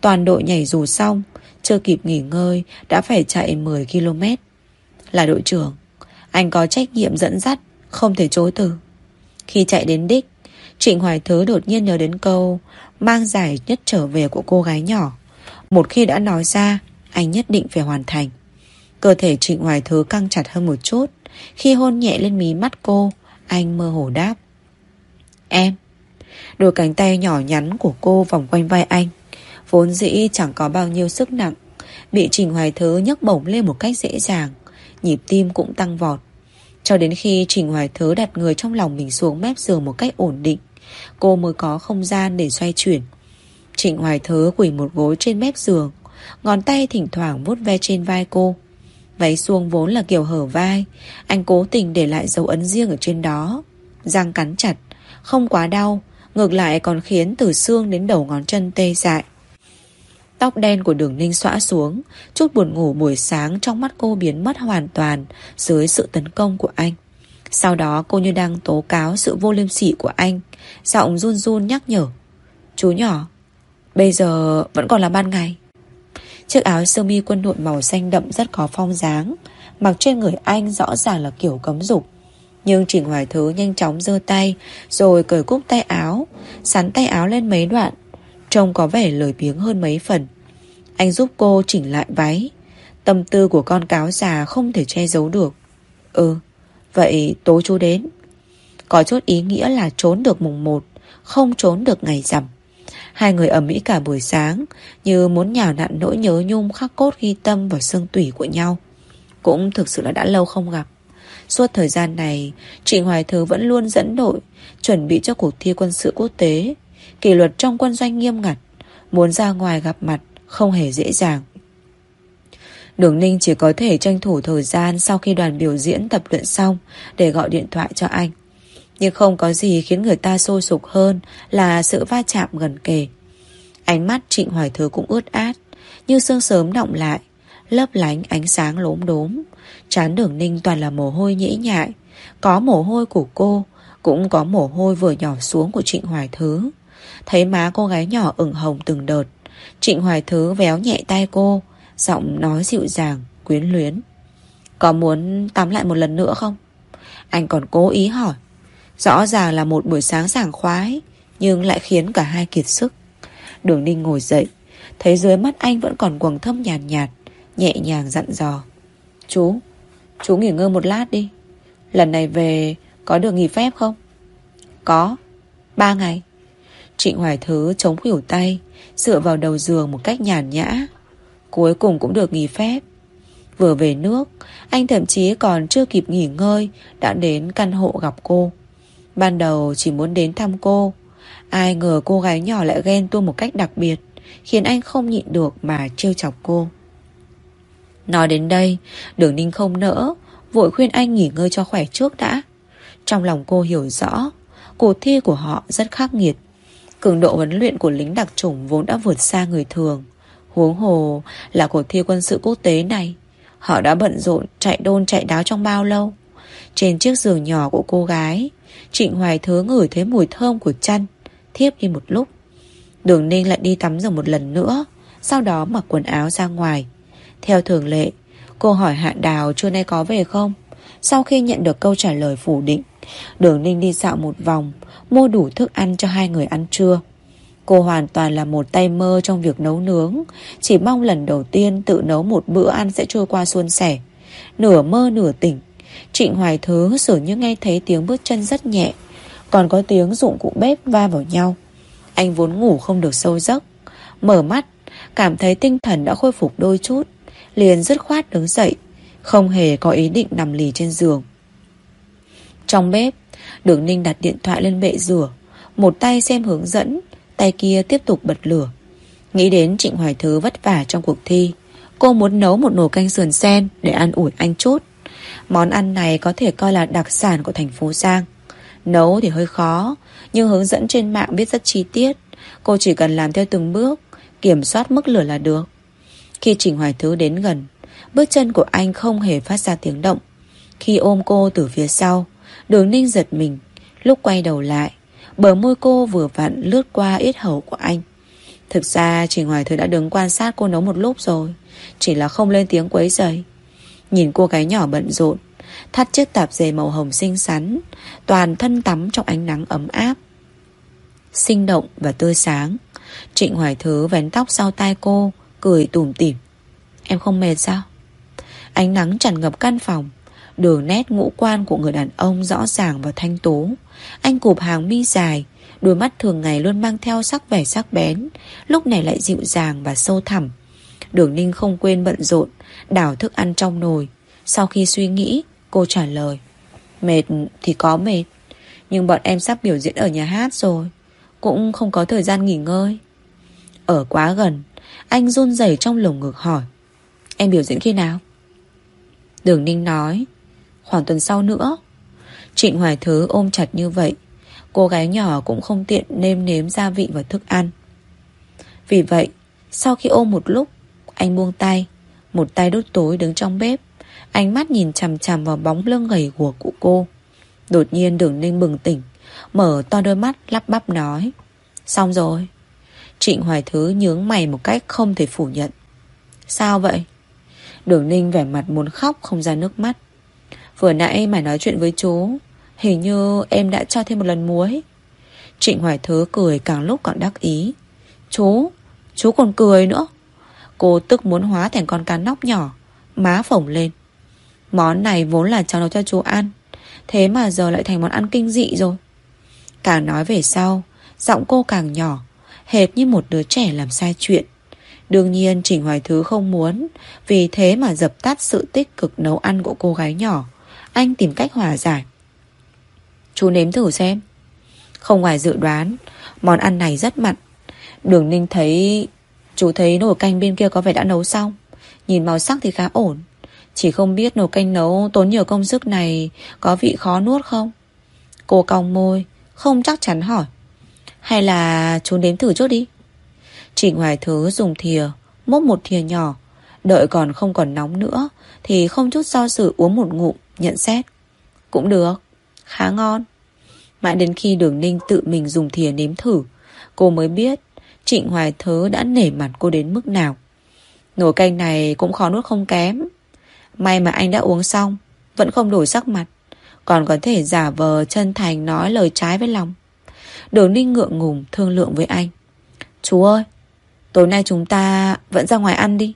Toàn đội nhảy dù xong chưa kịp nghỉ ngơi, Đã phải chạy 10 km. Là đội trưởng, Anh có trách nhiệm dẫn dắt, Không thể chối từ. Khi chạy đến đích, Trịnh Hoài Thứ đột nhiên nhớ đến câu Mang giải nhất trở về của cô gái nhỏ. Một khi đã nói ra, Anh nhất định phải hoàn thành. Cơ thể Trịnh Hoài Thứ căng chặt hơn một chút. Khi hôn nhẹ lên mí mắt cô, Anh mơ hồ đáp. Em. Đôi cánh tay nhỏ nhắn của cô vòng quanh vai anh. Vốn dĩ chẳng có bao nhiêu sức nặng, Bị Trình Hoài Thứ nhấc bổng lên một cách dễ dàng, Nhịp tim cũng tăng vọt. Cho đến khi Trình Hoài Thứ đặt người trong lòng mình xuống mép giường một cách ổn định, Cô mới có không gian để xoay chuyển. Trịnh Hoài Thứ quỳ một gối trên mép giường, Ngón tay thỉnh thoảng vuốt ve trên vai cô. Váy xuông vốn là kiểu hở vai, Anh cố tình để lại dấu ấn riêng ở trên đó, Răng cắn chặt, Không quá đau, Ngược lại còn khiến từ xương đến đầu ngón chân tê dại. Tóc đen của đường ninh xõa xuống, Chút buồn ngủ buổi sáng trong mắt cô biến mất hoàn toàn Dưới sự tấn công của anh. Sau đó cô như đang tố cáo sự vô liêm sỉ của anh, Giọng run run nhắc nhở, Chú nhỏ, Bây giờ vẫn còn là ban ngày. Chiếc áo sơ mi quân đội màu xanh đậm rất có phong dáng, Mặc trên người anh rõ ràng là kiểu cấm dục, Nhưng Trình Hoài Thứ nhanh chóng giơ tay Rồi cởi cúc tay áo, Sắn tay áo lên mấy đoạn Trông có vẻ lời biếng hơn mấy phần. Anh giúp cô chỉnh lại váy. Tâm tư của con cáo già không thể che giấu được. Ừ Vậy tối chú đến. Có chút ý nghĩa là trốn được mùng 1 Không trốn được ngày rằm. Hai người ở Mỹ cả buổi sáng, Như muốn nhào nặn nỗi nhớ nhung khắc cốt ghi tâm vào xương tủy của nhau. Cũng thực sự là đã lâu không gặp. Suốt thời gian này Trịnh Hoài Thứ vẫn luôn dẫn đội, Chuẩn bị cho cuộc thi quân sự quốc tế. Kỷ luật trong quân doanh nghiêm ngặt, Muốn ra ngoài gặp mặt Không hề dễ dàng. Đường Ninh chỉ có thể tranh thủ thời gian Sau khi đoàn biểu diễn tập luyện xong Để gọi điện thoại cho anh. Nhưng không có gì khiến người ta sôi sục hơn Là sự va chạm gần kề. Ánh mắt Trịnh Hoài Thứ cũng ướt át, Như sương sớm động lại, Lấp lánh ánh sáng lốm đốm. Chán đường ninh toàn là mồ hôi nhễ nhại, Có mồ hôi của cô, Cũng có mồ hôi vừa nhỏ xuống của Trịnh Hoài Thứ. Thấy má cô gái nhỏ ửng hồng từng đợt. Trịnh Hoài Thứ véo nhẹ tay cô Giọng nói dịu dàng Quyến luyến. Có muốn tắm lại một lần nữa không? Anh còn cố ý hỏi. Rõ ràng là một buổi sáng sảng khoái Nhưng lại khiến cả hai kiệt sức. Đường Ninh ngồi dậy Thấy dưới mắt anh vẫn còn quầng thâm nhàn nhạt, nhạt Nhẹ nhàng dặn dò. Chú Chú nghỉ ngơi một lát đi. Lần này về có được nghỉ phép không? Có Ba ngày. Trịnh Hoài Thứ chống khuỷu tay, Dựa vào đầu giường một cách nhàn nhã. Cuối cùng cũng được nghỉ phép. Vừa về nước, Anh thậm chí còn chưa kịp nghỉ ngơi, Đã đến căn hộ gặp cô. Ban đầu chỉ muốn đến thăm cô. Ai ngờ cô gái nhỏ lại ghen tuông một cách đặc biệt, Khiến anh không nhịn được mà trêu chọc cô. Nói đến đây, Đường ninh không nỡ, Vội khuyên anh nghỉ ngơi cho khỏe trước đã. Trong lòng cô hiểu rõ, Cuộc thi của họ rất khắc nghiệt. Cường độ huấn luyện của lính đặc chủng Vốn đã vượt xa người thường. Huống hồ là cuộc thi quân sự quốc tế này, Họ đã bận rộn chạy đôn chạy đáo trong bao lâu? Trên chiếc giường nhỏ của cô gái, Trịnh Hoài Thứ ngửi thấy mùi thơm của chăn, Thiếp đi một lúc. Đường Ninh lại đi tắm rửa một lần nữa, Sau đó mặc quần áo ra ngoài. Theo thường lệ, Cô hỏi Hạ Đào trưa nay có về không? Sau khi nhận được câu trả lời phủ định, Đường Ninh đi dạo một vòng, Mua đủ thức ăn cho hai người ăn trưa. Cô hoàn toàn là một tay mơ trong việc nấu nướng, Chỉ mong lần đầu tiên tự nấu một bữa ăn sẽ trôi qua suôn sẻ. Nửa mơ nửa tỉnh, Trịnh Hoài Thứ dường như nghe thấy tiếng bước chân rất nhẹ, Còn có tiếng dụng cụ bếp va vào nhau. Anh vốn ngủ không được sâu giấc, Mở mắt, Cảm thấy tinh thần đã khôi phục đôi chút, Liền dứt khoát đứng dậy. Không hề có ý định nằm lì trên giường. Trong bếp Đường Ninh đặt điện thoại lên bệ rửa, Một tay xem hướng dẫn, Tay kia tiếp tục bật lửa. Nghĩ đến Trịnh Hoài Thứ vất vả trong cuộc thi, Cô muốn nấu một nồi canh sườn sen Để ăn ủi anh chút. Món ăn này có thể coi là đặc sản của thành phố Giang. Nấu thì hơi khó, Nhưng hướng dẫn trên mạng biết rất chi tiết. Cô chỉ cần làm theo từng bước, Kiểm soát mức lửa là được. Khi Trịnh Hoài Thứ đến gần Bước chân của anh không hề phát ra tiếng động. Khi ôm cô từ phía sau, Đường ninh giật mình, Lúc quay đầu lại, Bờ môi cô vừa vặn lướt qua ít hầu của anh. Thực ra chỉ Hoài Thứ đã đứng quan sát cô nấu một lúc rồi, Chỉ là không lên tiếng quấy giày Nhìn cô gái nhỏ bận rộn, Thắt chiếc tạp dề màu hồng xinh xắn, Toàn thân tắm trong ánh nắng ấm áp. Sinh động và tươi sáng, Trịnh Hoài Thứ vén tóc sau tai cô, Cười tủm tỉm. Em không mệt sao? Ánh nắng tràn ngập căn phòng. Đường nét ngũ quan của người đàn ông rõ ràng và thanh tố. Anh cụp hàng mi dài, Đôi mắt thường ngày luôn mang theo sắc vẻ sắc bén, Lúc này lại dịu dàng và sâu thẳm. Đường ninh không quên bận rộn, Đảo thức ăn trong nồi. Sau khi suy nghĩ, cô trả lời, Mệt thì có mệt, Nhưng bọn em sắp biểu diễn ở nhà hát rồi, Cũng không có thời gian nghỉ ngơi. Ở quá gần, Anh run rẩy trong lồng ngực hỏi, Em biểu diễn khi nào? Đường ninh nói. Khoảng tuần sau nữa. Trịnh Hoài Thứ ôm chặt như vậy, Cô gái nhỏ cũng không tiện nêm nếm gia vị và thức ăn. Vì vậy, Sau khi ôm một lúc, Anh buông tay, Một tay đốt tối đứng trong bếp, Ánh mắt nhìn chằm chằm vào bóng lưng gầy của của cô. Đột nhiên đường ninh bừng tỉnh, Mở to đôi mắt lắp bắp nói. Xong rồi. Trịnh Hoài Thứ nhướng mày một cách không thể phủ nhận. Sao vậy? Đường ninh vẻ mặt muốn khóc không ra nước mắt. Vừa nãy mày nói chuyện với chú, Hình như em đã cho thêm một lần muối. Trịnh Hoài Thứ cười càng lúc càng đắc ý. Chú Chú còn cười nữa. Cô tức muốn hóa thành con cá nóc nhỏ, Má phồng lên. Món này vốn là cháu nấu cho chú ăn, Thế mà giờ lại thành món ăn kinh dị rồi. Càng nói về sau, Giọng cô càng nhỏ, Hệt như một đứa trẻ làm sai chuyện. Đương nhiên Trình Hoài Thứ không muốn. Vì thế mà dập tắt sự tích cực nấu ăn của cô gái nhỏ. Anh tìm cách hòa giải. Chú nếm thử xem. Không ngoài dự đoán, Món ăn này rất mặn. Đường Ninh thấy, Chú thấy nồi canh bên kia có vẻ đã nấu xong. Nhìn màu sắc thì khá ổn. Chỉ không biết nồi canh nấu tốn nhiều công sức này Có vị khó nuốt không? Cô cong môi, Không chắc chắn hỏi. Hay là chú nếm thử chút đi. Trịnh Hoài Thứ dùng thìa, Múc một thìa nhỏ. Đợi còn không còn nóng nữa, Thì không chút do dự uống một ngụm, Nhận xét. Cũng được, Khá ngon. Mãi đến khi đường ninh tự mình dùng thìa nếm thử, Cô mới biết Trịnh Hoài Thứ đã nể mặt cô đến mức nào. Nồi canh này cũng khó nuốt không kém. May mà anh đã uống xong, Vẫn không đổi sắc mặt, Còn có thể giả vờ chân thành nói lời trái với lòng. Đường ninh ngượng ngùng thương lượng với anh. Chú ơi Tối nay chúng ta vẫn ra ngoài ăn đi.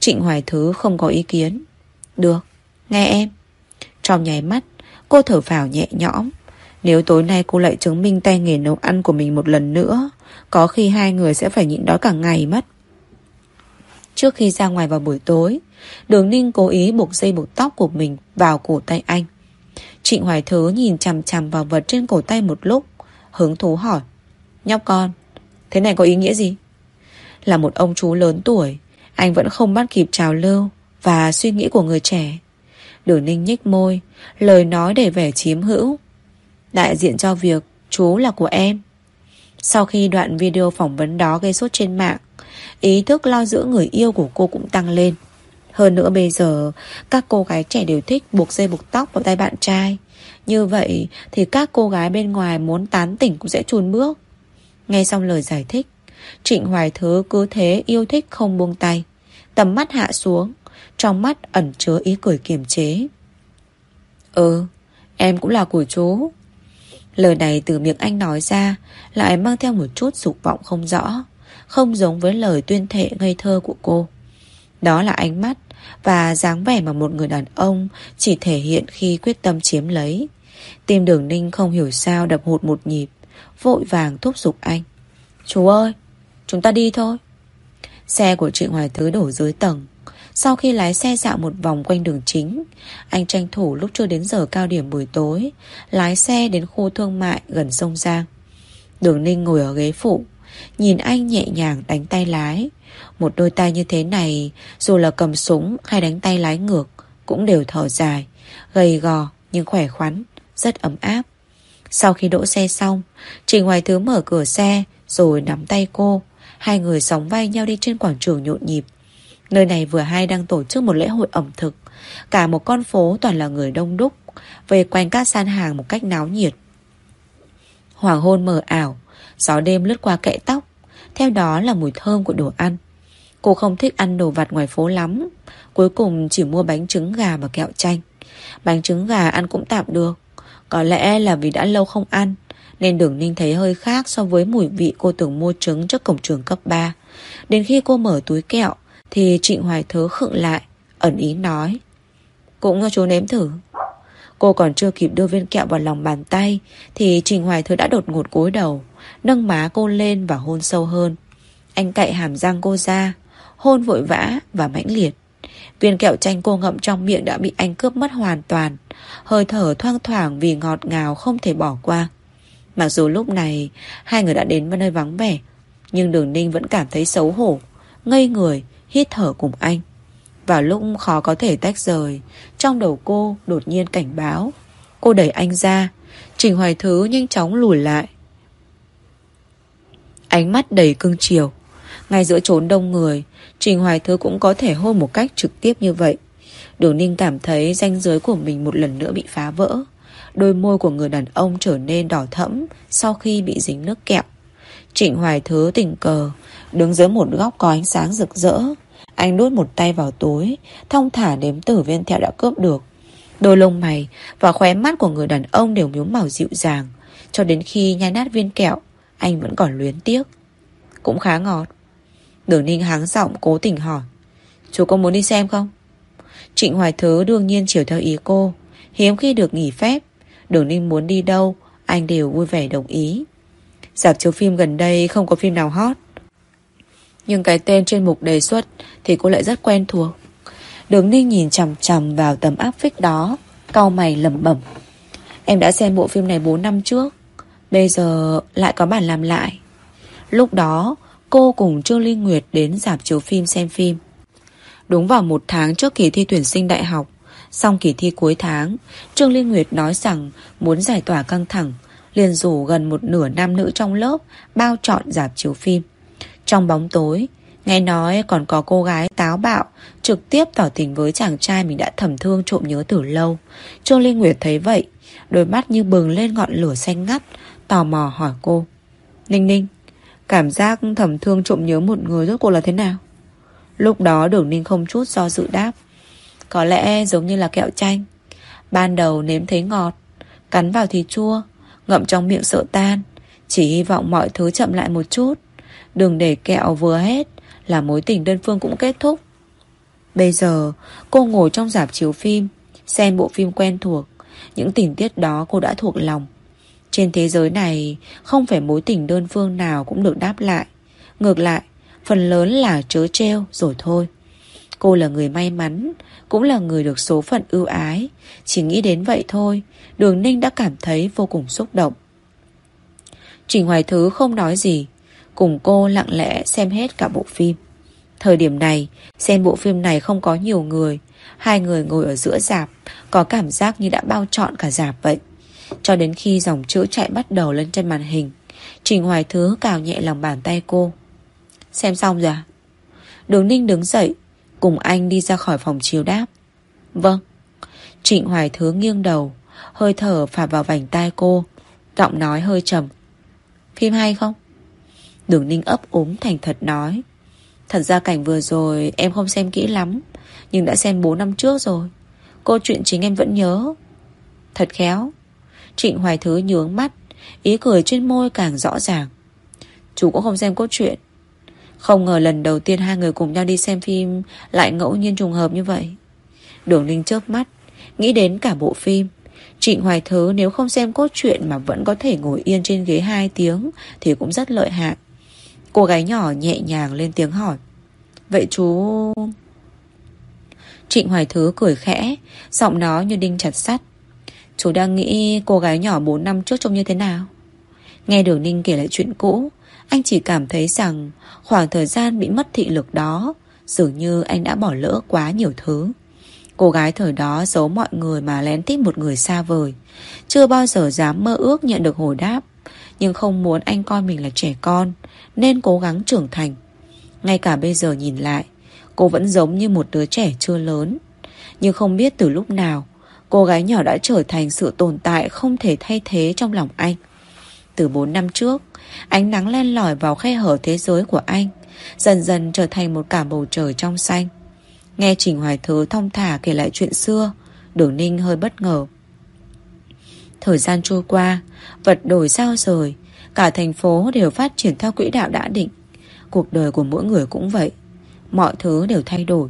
Trịnh Hoài Thứ không có ý kiến. Được, nghe em. Trong nháy mắt Cô thở phào nhẹ nhõm. Nếu tối nay cô lại chứng minh tay nghề nấu ăn của mình một lần nữa Có khi hai người sẽ phải nhịn đói cả ngày mất. Trước khi ra ngoài vào buổi tối Đường Ninh cố ý buộc dây buộc tóc của mình vào cổ tay anh. Trịnh Hoài Thứ nhìn chằm chằm vào vật trên cổ tay một lúc Hứng thú hỏi. Nhóc con Thế này có ý nghĩa gì? Là một ông chú lớn tuổi. Anh vẫn không bắt kịp trào lưu Và suy nghĩ của người trẻ. Đường ninh nhích môi, Lời nói để vẻ chiếm hữu. Đại diện cho việc chú là của em. Sau khi đoạn video phỏng vấn đó gây sốt trên mạng, Ý thức lo giữ người yêu của cô cũng tăng lên. Hơn nữa bây giờ, Các cô gái trẻ đều thích buộc dây buộc tóc vào tay bạn trai. Như vậy thì các cô gái bên ngoài muốn tán tỉnh cũng sẽ chùn bước. Nghe xong lời giải thích Trịnh Hoài Thứ cứ thế yêu thích không buông tay. Tầm mắt hạ xuống, Trong mắt ẩn chứa ý cười kiềm chế. Ừ Em cũng là của chú. Lời này từ miệng anh nói ra, Lại mang theo một chút dục vọng không rõ, Không giống với lời tuyên thệ ngây thơ của cô. Đó là ánh mắt Và dáng vẻ mà một người đàn ông Chỉ thể hiện khi quyết tâm chiếm lấy. Tim đường ninh không hiểu sao đập hụt một nhịp, Vội vàng thúc giục anh. Chú ơi Chúng ta đi thôi. Xe của Trịnh Hoài Thứ đổ dưới tầng. Sau khi lái xe dạo một vòng quanh đường chính, Anh tranh thủ lúc chưa đến giờ cao điểm buổi tối, Lái xe đến khu thương mại gần sông Giang. Đường Ninh ngồi ở ghế phụ, Nhìn anh nhẹ nhàng đánh tay lái. Một đôi tay như thế này, Dù là cầm súng hay đánh tay lái ngược, Cũng đều thở dài, Gầy gò nhưng khỏe khoắn, Rất ấm áp. Sau khi đỗ xe xong Trình Hoài Thứ mở cửa xe Rồi nắm tay cô Hai người sóng vai nhau đi trên quảng trường nhộn nhịp. Nơi này vừa hay đang tổ chức một lễ hội ẩm thực. Cả một con phố toàn là người đông đúc, Về quanh các gian hàng một cách náo nhiệt. Hoàng hôn mờ ảo, Gió đêm lướt qua kệ tóc, Theo đó là mùi thơm của đồ ăn. Cô không thích ăn đồ vặt ngoài phố lắm, Cuối cùng chỉ mua bánh trứng gà và kẹo chanh. Bánh trứng gà ăn cũng tạm được, Có lẽ là vì đã lâu không ăn nên đường ninh thấy hơi khác so với mùi vị cô từng mua trứng trước cổng trường cấp 3 Đến khi cô mở túi kẹo, Thì Trịnh Hoài Thớ khựng lại, Ẩn ý nói, Cũng cho chú nếm thử. Cô còn chưa kịp đưa viên kẹo vào lòng bàn tay, Thì Trịnh Hoài Thớ đã đột ngột cúi đầu, Nâng má cô lên và hôn sâu hơn. Anh cậy hàm răng cô ra, Hôn vội vã và mãnh liệt. Viên kẹo chanh cô ngậm trong miệng đã bị anh cướp mất hoàn toàn. Hơi thở thoang thoảng vì ngọt ngào không thể bỏ qua. Mặc dù lúc này, Hai người đã đến vào nơi vắng vẻ, Nhưng đường ninh vẫn cảm thấy xấu hổ, Ngây người, hít thở cùng anh. Vào lúc khó có thể tách rời, Trong đầu cô đột nhiên cảnh báo. Cô đẩy anh ra Trình Hoài Thứ nhanh chóng lùi lại. Ánh mắt đầy cưng chiều, Ngay giữa trốn đông người Trình Hoài Thứ cũng có thể hôn một cách trực tiếp như vậy. Đường Ninh cảm thấy danh giới của mình một lần nữa bị phá vỡ. Đôi môi của người đàn ông trở nên đỏ thẫm Sau khi bị dính nước kẹo. Trịnh Hoài Thứ tình cờ, Đứng dưới một góc có ánh sáng rực rỡ. Anh đút một tay vào túi Thông thả đếm tử viên kẹo đã cướp được. Đôi lông mày và khóe mắt của người đàn ông đều nhúm màu dịu dàng. Cho đến khi nhai nát viên kẹo, Anh vẫn còn luyến tiếc. Cũng khá ngọt. Đường ninh háng giọng cố tình hỏi, Chú có muốn đi xem không? Trịnh Hoài Thứ đương nhiên chiều theo ý cô, Hiếm khi được nghỉ phép. Đường Ninh muốn đi đâu, Anh đều vui vẻ đồng ý. Dạp chiếu phim gần đây không có phim nào hot. Nhưng cái tên trên mục đề xuất Thì cô lại rất quen thuộc. Đường Ninh nhìn chằm chằm vào tấm áp phích đó, Cau mày lẩm bẩm. Em đã xem bộ phim này 4 năm trước, Bây giờ lại có bản làm lại. Lúc đó, Cô cùng Trương Linh Nguyệt đến giảm chiếu phim xem phim. Đúng vào một tháng trước kỳ thi tuyển sinh đại học Xong kỳ thi cuối tháng, Trương Liên Nguyệt nói rằng Muốn giải tỏa căng thẳng, liền rủ gần một nửa nam nữ trong lớp Bao trọn dạp chiếu phim. Trong bóng tối, Nghe nói còn có cô gái táo bạo Trực tiếp tỏ tình với chàng trai Mình đã thầm thương trộm nhớ từ lâu. Trương Liên Nguyệt thấy vậy, Đôi mắt như bừng lên ngọn lửa xanh ngắt, Tò mò hỏi cô, Ninh ninh, Cảm giác thầm thương trộm nhớ một người rốt cuộc là thế nào? Lúc đó đường ninh không chút do dự đáp có lẽ giống như là kẹo chanh. Ban đầu nếm thấy ngọt, Cắn vào thì chua, Ngậm trong miệng sợ tan. Chỉ hy vọng mọi thứ chậm lại một chút. Đừng để kẹo vừa hết, Là mối tình đơn phương cũng kết thúc. Bây giờ, cô ngồi trong giảm chiếu phim, Xem bộ phim quen thuộc. Những tình tiết đó cô đã thuộc lòng. Trên thế giới này, Không phải mối tình đơn phương nào cũng được đáp lại. Ngược lại, Phần lớn là chớ treo rồi thôi. Cô là người may mắn, Cũng là người được số phận ưu ái. Chỉ nghĩ đến vậy thôi, Đường Ninh đã cảm thấy vô cùng xúc động. Trình Hoài Thứ không nói gì, Cùng cô lặng lẽ xem hết cả bộ phim. Thời điểm này, Xem bộ phim này không có nhiều người, Hai người ngồi ở giữa dạp, Có cảm giác như đã bao trọn cả dạp vậy. Cho đến khi dòng chữ chạy bắt đầu lên trên màn hình, Trình Hoài Thứ cào nhẹ lòng bàn tay cô. Xem xong rồi à? Đường Ninh đứng dậy Cùng anh đi ra khỏi phòng chiếu đáp. Vâng. Trịnh Hoài Thứ nghiêng đầu, Hơi thở phả vào vành tai cô, Giọng nói hơi trầm. Phim hay không? Đường Ninh ấp úng thành thật nói. Thật ra cảnh vừa rồi em không xem kỹ lắm, Nhưng đã xem 4 năm trước rồi. Câu chuyện chính em vẫn nhớ. Thật khéo. Trịnh Hoài Thứ nhướng mắt, Ý cười trên môi càng rõ ràng. Chú cũng không xem cốt truyện không ngờ lần đầu tiên hai người cùng nhau đi xem phim Lại ngẫu nhiên trùng hợp như vậy. Đường Ninh chớp mắt, Nghĩ đến cả bộ phim. Trịnh Hoài Thứ nếu không xem cốt truyện Mà vẫn có thể ngồi yên trên ghế 2 tiếng Thì cũng rất lợi hại. Cô gái nhỏ nhẹ nhàng lên tiếng hỏi. Vậy chú... Trịnh Hoài Thứ cười khẽ, Giọng nó như đinh chặt sắt. Chú đang nghĩ cô gái nhỏ 4 năm trước trông như thế nào? Nghe Đường Ninh kể lại chuyện cũ anh chỉ cảm thấy rằng Khoảng thời gian bị mất thị lực đó, Dường như anh đã bỏ lỡ quá nhiều thứ. Cô gái thời đó giấu mọi người mà lén thích một người xa vời. Chưa bao giờ dám mơ ước nhận được hồi đáp, Nhưng không muốn anh coi mình là trẻ con, Nên cố gắng trưởng thành. Ngay cả bây giờ nhìn lại, Cô vẫn giống như một đứa trẻ chưa lớn. Nhưng không biết từ lúc nào, Cô gái nhỏ đã trở thành sự tồn tại Không thể thay thế trong lòng anh. Từ 4 năm trước. Ánh nắng len lỏi vào khe hở thế giới của anh, Dần dần trở thành một cả bầu trời trong xanh. Nghe Trình Hoài Thứ thông thả kể lại chuyện xưa, Đường Ninh hơi bất ngờ. Thời gian trôi qua, Vật đổi sao rời, Cả thành phố đều phát triển theo quỹ đạo đã định. Cuộc đời của mỗi người cũng vậy, Mọi thứ đều thay đổi.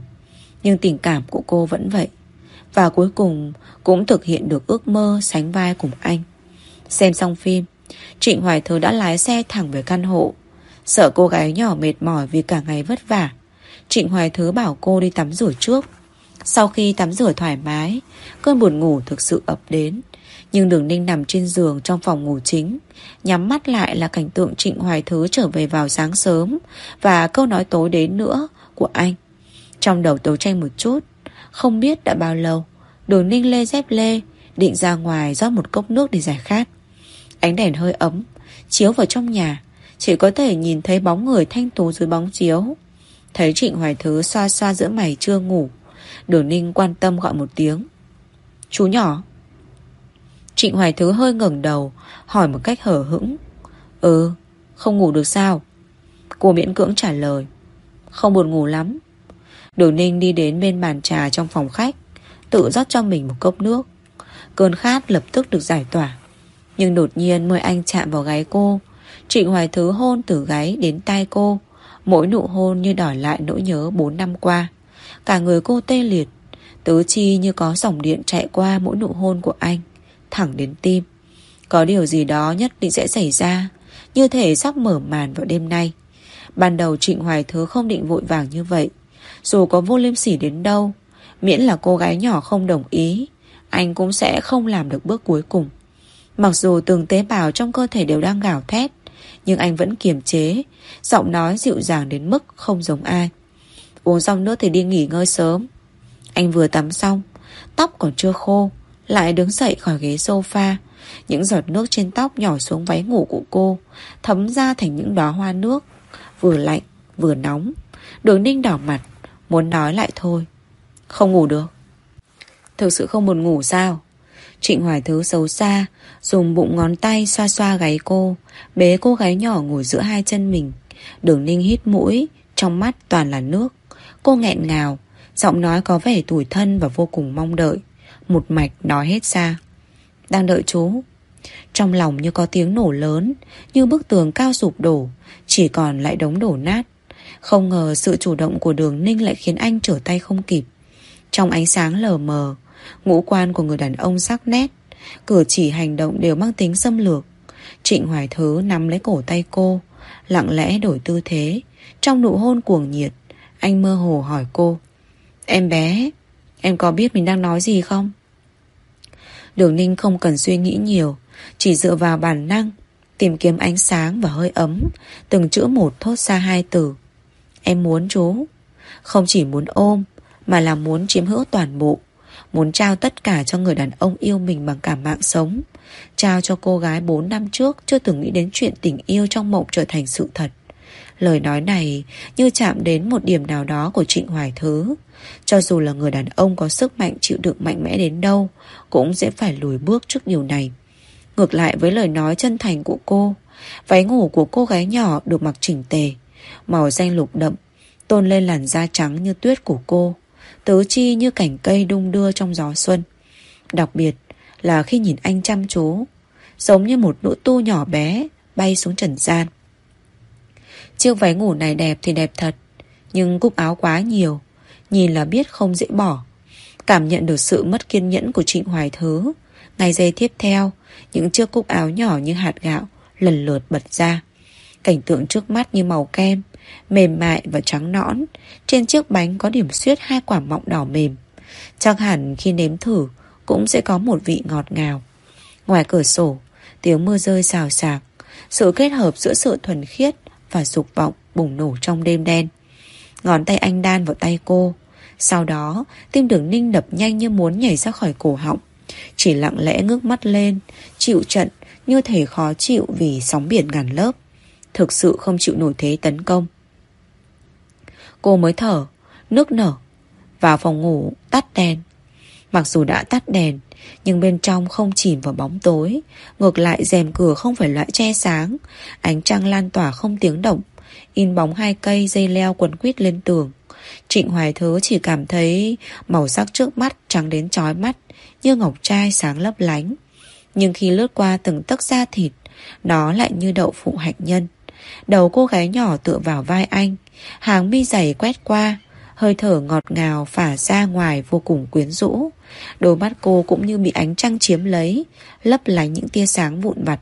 Nhưng tình cảm của cô vẫn vậy, Và cuối cùng cũng thực hiện được ước mơ sánh vai cùng anh. Xem xong phim Trịnh Hoài Thứ đã lái xe thẳng về căn hộ. Sợ cô gái nhỏ mệt mỏi vì cả ngày vất vả, Trịnh Hoài Thứ bảo cô đi tắm rửa trước. Sau khi tắm rửa thoải mái, Cơn buồn ngủ thực sự ập đến. Nhưng đường ninh nằm trên giường trong phòng ngủ chính, Nhắm mắt lại là cảnh tượng Trịnh Hoài Thứ trở về vào sáng sớm Và câu nói tối đến nữa của anh. Trong đầu đấu tranh một chút, Không biết đã bao lâu, Đường ninh lê dép lê, Định ra ngoài rót một cốc nước để giải khát. Ánh đèn hơi ấm, Chiếu vào trong nhà, Chỉ có thể nhìn thấy bóng người thanh tú dưới bóng chiếu. Thấy Trịnh Hoài Thứ xoa xoa giữa mày chưa ngủ Đường Ninh quan tâm gọi một tiếng. Chú nhỏ. Trịnh Hoài Thứ hơi ngẩng đầu, Hỏi một cách hở hững. Ừ không ngủ được sao? Cô miễn cưỡng trả lời. Không buồn ngủ lắm. Đường Ninh đi đến bên bàn trà trong phòng khách, Tự rót cho mình một cốc nước. Cơn khát lập tức được giải tỏa. Nhưng đột nhiên môi anh chạm vào gáy cô. Trịnh Hoài Thứ hôn từ gáy đến tai cô. Mỗi nụ hôn như đòi lại nỗi nhớ 4 năm qua. Cả người cô tê liệt. Tứ chi như có dòng điện chạy qua mỗi nụ hôn của anh, Thẳng đến tim. Có điều gì đó nhất định sẽ xảy ra. Như thể sắp mở màn vào đêm nay. Ban đầu Trịnh Hoài Thứ không định vội vàng như vậy. Dù có vô liêm sỉ đến đâu, Miễn là cô gái nhỏ không đồng ý, Anh cũng sẽ không làm được bước cuối cùng. Mặc dù từng tế bào trong cơ thể đều đang gào thét, Nhưng anh vẫn kiềm chế. Giọng nói dịu dàng đến mức không giống ai. Uống xong nước thì đi nghỉ ngơi sớm. Anh vừa tắm xong, Tóc còn chưa khô, Lại đứng dậy khỏi ghế sofa. Những giọt nước trên tóc nhỏ xuống váy ngủ của cô, Thấm ra thành những đóa hoa nước. Vừa lạnh, vừa nóng. Đường ninh đỏ mặt, Muốn nói lại thôi. Không ngủ được. Thực sự không buồn ngủ sao? Trịnh Hoài Thứ xấu xa, Dùng bụng ngón tay xoa xoa gáy cô, Bế cô gái nhỏ ngồi giữa hai chân mình. Đường ninh hít mũi, Trong mắt toàn là nước. Cô nghẹn ngào, Giọng nói có vẻ tủi thân và vô cùng mong đợi. Một mạch nói hết ra. Đang đợi chú. Trong lòng như có tiếng nổ lớn, Như bức tường cao sụp đổ, Chỉ còn lại đống đổ nát. Không ngờ sự chủ động của đường ninh lại khiến anh trở tay không kịp. Trong ánh sáng lờ mờ Ngũ quan của người đàn ông sắc nét, Cử chỉ hành động đều mang tính xâm lược. Trịnh Hoài Thứ nắm lấy cổ tay cô, Lặng lẽ đổi tư thế. Trong nụ hôn cuồng nhiệt, Anh mơ hồ hỏi cô, Em bé, Em có biết mình đang nói gì không? Đường Ninh không cần suy nghĩ nhiều, Chỉ dựa vào bản năng Tìm kiếm ánh sáng và hơi ấm, Từng chữ một thốt ra hai từ. Em muốn chú, Không chỉ muốn ôm, Mà là muốn chiếm hữu toàn bộ. Muốn trao tất cả cho người đàn ông yêu mình bằng cả mạng sống. Trao cho cô gái 4 năm trước Chưa từng nghĩ đến chuyện tình yêu trong mộng trở thành sự thật. Lời nói này như chạm đến một điểm nào đó của Trịnh Hoài Thứ. Cho dù là người đàn ông có sức mạnh chịu đựng mạnh mẽ đến đâu, Cũng sẽ phải lùi bước trước điều này. Ngược lại với lời nói chân thành của cô, Váy ngủ của cô gái nhỏ được mặc chỉnh tề, Màu xanh lục đậm, Tôn lên làn da trắng như tuyết của cô. Tứ chi như cảnh cây đung đưa trong gió xuân. Đặc biệt là khi nhìn anh chăm chú, Giống như một nữ tu nhỏ bé Bay xuống trần gian. Chiếc váy ngủ này đẹp thì đẹp thật, Nhưng cúc áo quá nhiều, Nhìn là biết không dễ bỏ. Cảm nhận được sự mất kiên nhẫn của Trịnh Hoài Thứ, Ngày giây tiếp theo, Những chiếc cúc áo nhỏ như hạt gạo Lần lượt bật ra. Cảnh tượng trước mắt như màu kem Mềm mại và trắng nõn. Trên chiếc bánh có điểm xuyết hai quả mọng đỏ mềm. Chắc hẳn khi nếm thử, Cũng sẽ có một vị ngọt ngào. Ngoài cửa sổ, Tiếng mưa rơi xào xạc, Sự kết hợp giữa sự thuần khiết Và dục vọng bùng nổ trong đêm đen. Ngón tay anh đan vào tay cô. Sau đó, Tim đường ninh đập nhanh như muốn nhảy ra khỏi cổ họng. Chỉ lặng lẽ ngước mắt lên, Chịu trận Như thể khó chịu vì sóng biển ngàn lớp. Thực sự không chịu nổi thế tấn công. Cô mới thở, Nước nở, Vào phòng ngủ, tắt đèn. Mặc dù đã tắt đèn, Nhưng bên trong không chìm vào bóng tối. Ngược lại, rèm cửa không phải loại che sáng. Ánh trăng lan tỏa không tiếng động. In bóng hai cây dây leo quấn quýt lên tường. Trịnh Hoài Thứ chỉ cảm thấy Màu sắc trước mắt trắng đến chói mắt, Như ngọc trai sáng lấp lánh. Nhưng khi lướt qua từng tấc da thịt, Nó lại như đậu phụ hạnh nhân. Đầu cô gái nhỏ tựa vào vai anh Hàng mi dày quét qua, Hơi thở ngọt ngào phả ra ngoài vô cùng quyến rũ. Đôi mắt cô cũng như bị ánh trăng chiếm lấy, Lấp lánh những tia sáng vụn vặt.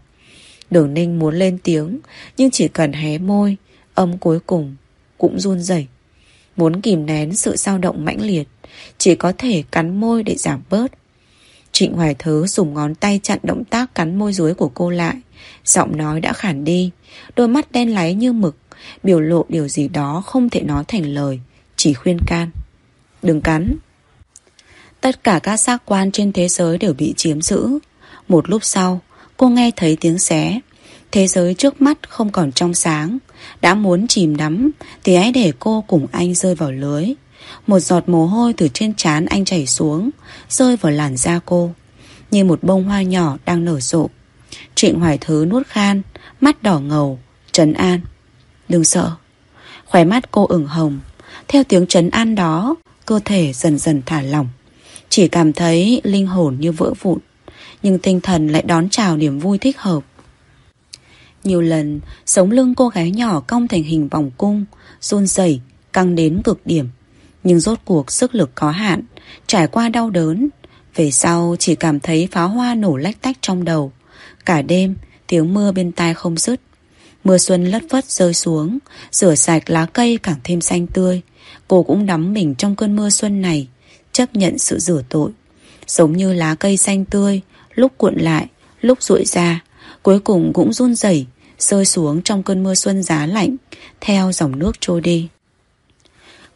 Đường ninh muốn lên tiếng, Nhưng chỉ cần hé môi, Âm cuối cùng cũng run rẩy. Muốn kìm nén sự dao động mãnh liệt, Chỉ có thể cắn môi để giảm bớt. Trịnh Hoài Thứ dùng ngón tay chặn động tác cắn môi dưới của cô lại. Giọng nói đã khản đi, Đôi mắt đen láy như mực. Biểu lộ điều gì đó không thể nói thành lời, Chỉ khuyên can. Đừng cắn. Tất cả các giác quan trên thế giới đều bị chiếm giữ. Một lúc sau, Cô nghe thấy tiếng xé. Thế giới trước mắt không còn trong sáng. Đã muốn chìm đắm, Thì hãy để cô cùng anh rơi vào lưới. Một giọt mồ hôi từ trên trán anh chảy xuống, Rơi vào làn da cô, Như một bông hoa nhỏ đang nở rộ. Trịnh Hoài Thứ nuốt khan, Mắt đỏ ngầu, Trấn an. Đừng sợ. Khóe mắt cô ửng hồng. Theo tiếng trấn an đó, Cơ thể dần dần thả lỏng. Chỉ cảm thấy linh hồn như vỡ vụn, Nhưng tinh thần lại đón chào niềm vui thích hợp. Nhiều lần, Sống lưng cô gái nhỏ cong thành hình vòng cung, run rẩy, Căng đến cực điểm. Nhưng rốt cuộc sức lực có hạn, Trải qua đau đớn, Về sau chỉ cảm thấy pháo hoa nổ lách tách trong đầu. Cả đêm, tiếng mưa bên tai không dứt. Mưa xuân lất phất rơi xuống Rửa sạch lá cây càng thêm xanh tươi. Cô cũng đắm mình trong cơn mưa xuân này Chấp nhận sự rửa tội. Giống như lá cây xanh tươi Lúc cuộn lại, lúc rụi ra Cuối cùng cũng run rẩy Rơi xuống trong cơn mưa xuân giá lạnh Theo dòng nước trôi đi.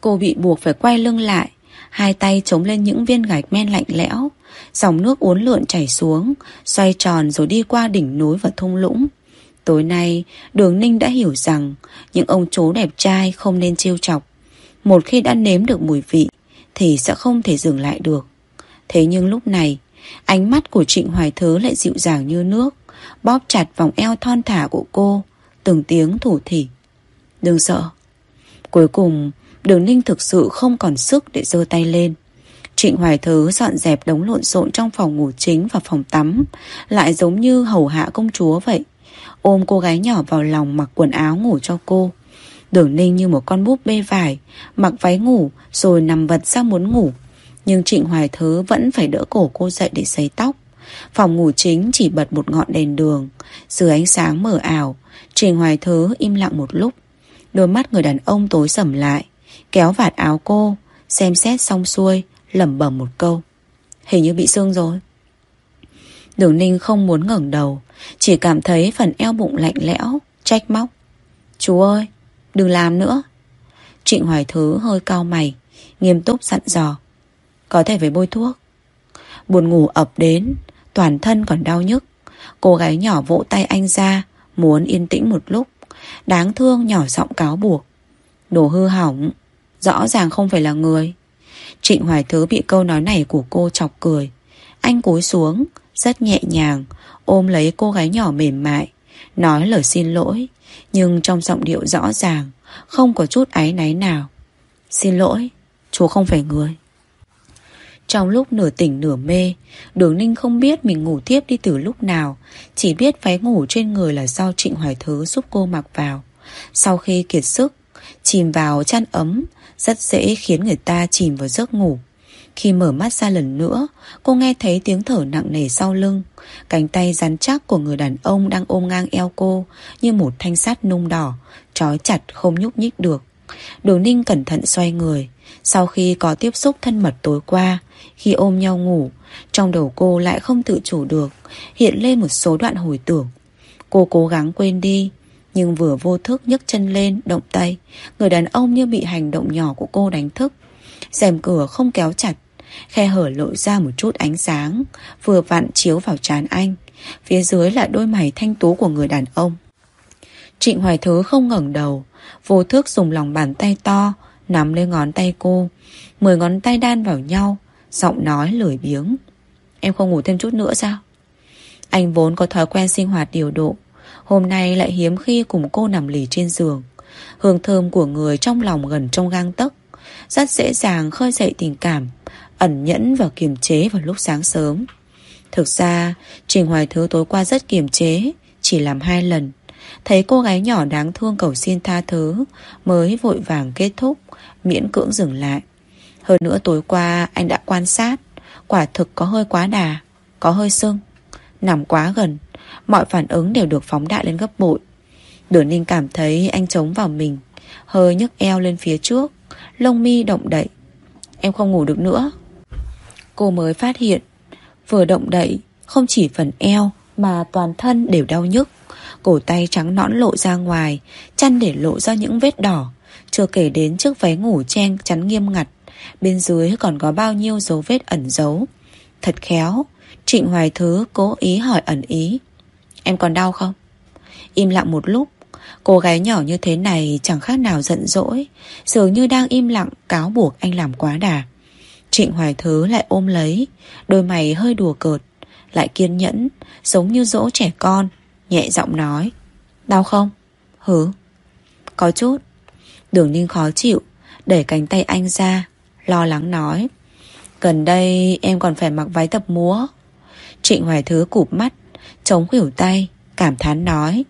Cô bị buộc phải quay lưng lại Hai tay chống lên những viên gạch men lạnh lẽo. Dòng nước uốn lượn chảy xuống Xoay tròn rồi đi qua đỉnh núi và thung lũng. Tối nay, Đường Ninh đã hiểu rằng Những ông chú đẹp trai không nên trêu chọc. Một khi đã nếm được mùi vị, Thì sẽ không thể dừng lại được. Thế nhưng lúc này, Ánh mắt của Trịnh Hoài Thứ lại dịu dàng như nước, Bóp chặt vòng eo thon thả của cô, Từng tiếng thủ thỉ. Đừng sợ. Cuối cùng, Đường Ninh thực sự không còn sức để giơ tay lên. Trịnh Hoài Thứ dọn dẹp đống lộn xộn trong phòng ngủ chính và phòng tắm, Lại giống như hầu hạ công chúa vậy. Ôm cô gái nhỏ vào lòng mặc quần áo ngủ cho cô. Đường Ninh như một con búp bê vải, Mặc váy ngủ rồi nằm vật ra muốn ngủ. Nhưng Trịnh Hoài Thứ vẫn phải đỡ cổ cô dậy để sấy tóc. Phòng ngủ chính chỉ bật một ngọn đèn đường. Dưới ánh sáng mở ảo, Trịnh Hoài Thứ im lặng một lúc. Đôi mắt người đàn ông tối sầm lại, Kéo vạt áo cô, Xem xét xong xuôi, lẩm bẩm một câu. Hình như bị sương rồi. Đường ninh không muốn ngẩng đầu, Chỉ cảm thấy phần eo bụng lạnh lẽo, Trách móc. Chú ơi, đừng làm nữa. Trịnh Hoài Thứ hơi cao mày, Nghiêm túc dặn dò. Có thể phải bôi thuốc. Buồn ngủ ập đến, Toàn thân còn đau nhức. Cô gái nhỏ vỗ tay anh ra, Muốn yên tĩnh một lúc. Đáng thương nhỏ giọng cáo buộc. Đồ hư hỏng, Rõ ràng không phải là người. Trịnh Hoài Thứ bị câu nói này của cô chọc cười. Anh cúi xuống rất nhẹ nhàng, Ôm lấy cô gái nhỏ mềm mại, Nói lời xin lỗi, Nhưng trong giọng điệu rõ ràng, Không có chút áy náy nào. Xin lỗi Chú không phải người. Trong lúc nửa tỉnh nửa mê, Đường Ninh không biết mình ngủ tiếp đi từ lúc nào, Chỉ biết váy ngủ trên người là do Trịnh Hoài Thứ giúp cô mặc vào. Sau khi kiệt sức, Chìm vào chăn ấm, Rất dễ khiến người ta chìm vào giấc ngủ. Khi mở mắt ra lần nữa, Cô nghe thấy tiếng thở nặng nề sau lưng. Cánh tay rắn chắc của người đàn ông Đang ôm ngang eo cô Như một thanh sắt nung đỏ, Trói chặt không nhúc nhích được. Đồ ninh cẩn thận xoay người. Sau khi có tiếp xúc thân mật tối qua, Khi ôm nhau ngủ, Trong đầu cô lại không tự chủ được, Hiện lên một số đoạn hồi tưởng. Cô cố gắng quên đi, nhưng vừa vô thức nhấc chân lên, Động tay. Người đàn ông như bị hành động nhỏ của cô đánh thức. Rèm cửa không kéo chặt Khe hở lộ ra một chút ánh sáng, Vừa vặn chiếu vào trán anh. Phía dưới là đôi mày thanh tú của người đàn ông. Trịnh Hoài Thứ không ngẩng đầu, Vô thức dùng lòng bàn tay to, Nắm lên ngón tay cô, Mười ngón tay đan vào nhau, Giọng nói lười biếng. Em không ngủ thêm chút nữa sao? Anh vốn có thói quen sinh hoạt điều độ, Hôm nay lại hiếm khi cùng cô nằm lì trên giường. Hương thơm của người trong lòng gần trong gang tấc, Rất dễ dàng khơi dậy tình cảm Ẩn nhẫn và kiềm chế vào lúc sáng sớm. Thực ra, Trình Hoài Thứ tối qua rất kiềm chế, Chỉ làm hai lần. Thấy cô gái nhỏ đáng thương cầu xin tha thứ, Mới vội vàng kết thúc, Miễn cưỡng dừng lại. Hơn nữa tối qua anh đã quan sát, Quả thực có hơi quá đà, Có hơi sưng. Nằm quá gần, Mọi phản ứng đều được phóng đại lên gấp bội. Đường ninh cảm thấy anh chống vào mình, Hơi nhấc eo lên phía trước, Lông mi động đậy. Em không ngủ được nữa. Cô mới phát hiện. Vừa động đậy, Không chỉ phần eo Mà toàn thân đều đau nhức. Cổ tay trắng nõn lộ ra ngoài, Chăn để lộ ra những vết đỏ. Chưa kể đến chiếc váy ngủ chen chắn nghiêm ngặt, Bên dưới còn có bao nhiêu dấu vết ẩn giấu. Thật khéo, Trịnh Hoài Thứ cố ý hỏi ẩn ý. Em còn đau không? Im lặng một lúc, Cô gái nhỏ như thế này chẳng khác nào giận dỗi, Dường như đang im lặng cáo buộc anh làm quá đà. Trịnh Hoài Thứ lại ôm lấy, Đôi mày hơi đùa cợt, Lại kiên nhẫn, Giống như dỗ trẻ con, Nhẹ giọng nói, Đau không? Hứ Có chút. Đường ninh khó chịu, Đẩy cánh tay anh ra, Lo lắng nói, Gần đây em còn phải mặc váy tập múa. Trịnh Hoài Thứ cụp mắt, Chống khuỷu tay, Cảm thán nói,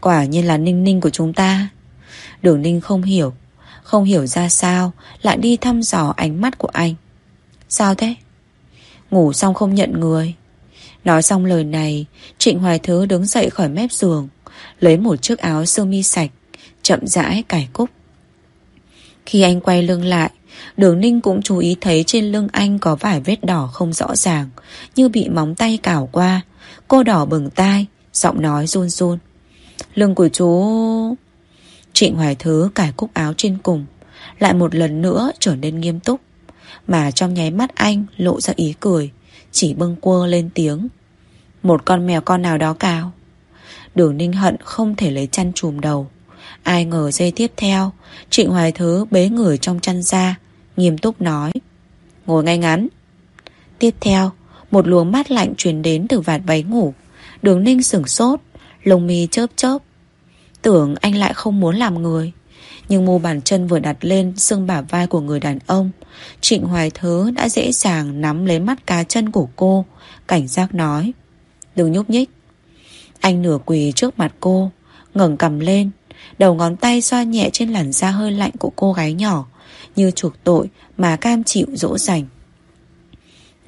Quả nhiên là ninh ninh của chúng ta. Đường ninh không hiểu Không hiểu ra sao, Lại đi thăm dò ánh mắt của anh. Sao thế? Ngủ xong không nhận người. Nói xong lời này, Trịnh Hoài Thứ đứng dậy khỏi mép giường, Lấy một chiếc áo sơ mi sạch, Chậm rãi cải cúc. Khi anh quay lưng lại, Đường ninh cũng chú ý thấy trên lưng anh Có vài vết đỏ không rõ ràng, Như bị móng tay cào qua. Cô đỏ bừng tai, Giọng nói run run. Lưng của chú... Trịnh Hoài Thứ cải cúc áo trên cùng, Lại một lần nữa trở nên nghiêm túc. Mà trong nháy mắt anh lộ ra ý cười, Chỉ bâng quơ lên tiếng. Một con mèo con nào đó cao Đường ninh hận không thể lấy chăn chùm đầu. Ai ngờ giây tiếp theo, Trịnh Hoài Thứ bế người trong chăn ra, Nghiêm túc nói, Ngồi ngay ngắn. Tiếp theo, một luồng mát lạnh truyền đến từ vạt váy ngủ. Đường ninh sửng sốt, Lông mi chớp chớp. Tưởng anh lại không muốn làm người. Nhưng mu bàn chân vừa đặt lên, xương bả vai của người đàn ông. Trịnh Hoài Thứ đã dễ dàng nắm lấy mắt cá chân của cô. Cảnh giác nói, Đừng nhúc nhích. Anh nửa quỳ trước mặt cô, ngẩng cầm lên. Đầu ngón tay xoa nhẹ trên làn da hơi lạnh của cô gái nhỏ, Như chuộc tội mà cam chịu dỗ dành.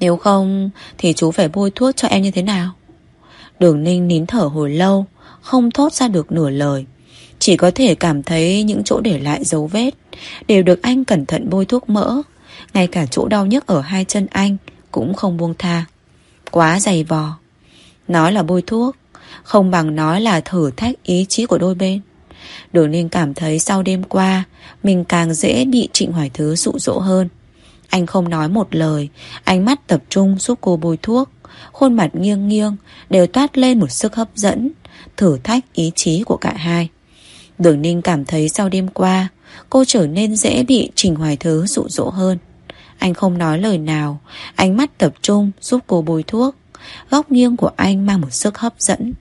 Nếu không thì chú phải bôi thuốc cho em như thế nào? Đường ninh nín thở hồi lâu, Không thốt ra được nửa lời. Chỉ có thể cảm thấy những chỗ để lại dấu vết Đều được anh cẩn thận bôi thuốc mỡ. Ngay cả chỗ đau nhức ở hai chân anh Cũng không buông tha. Quá dày vò. Nói là bôi thuốc, Không bằng nói là thử thách ý chí của đôi bên. Đường Ninh cảm thấy sau đêm qua, Mình càng dễ bị Trịnh Hoài Thứ dụ dỗ hơn. Anh không nói một lời, Ánh mắt tập trung giúp cô bôi thuốc. Khuôn mặt nghiêng nghiêng, Đều toát lên một sức hấp dẫn, Thử thách ý chí của cả hai. Đường Ninh cảm thấy sau đêm qua, Cô trở nên dễ bị Trình Hoài Thứ, dụ dỗ hơn. Anh không nói lời nào, Ánh mắt tập trung giúp cô bôi thuốc. Góc nghiêng của anh mang một sức hấp dẫn.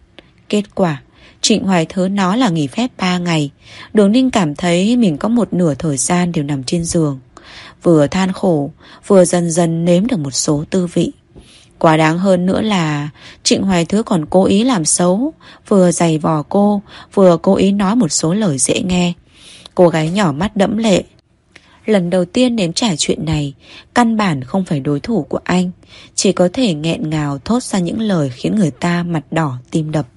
Kết quả Trịnh Hoài Thứ nói là nghỉ phép 3 ngày. Đường Ninh cảm thấy mình có một nửa thời gian đều nằm trên giường. Vừa than khổ, Vừa dần dần nếm được một số tư vị. Quá đáng hơn nữa là Trịnh Hoài Thứ còn cố ý làm xấu, Vừa giày vò cô, Vừa cố ý nói một số lời dễ nghe. Cô gái nhỏ mắt đẫm lệ. Lần đầu tiên nếm trải chuyện này, Căn bản không phải đối thủ của anh. Chỉ có thể nghẹn ngào thốt ra những lời Khiến người ta mặt đỏ, tim đập.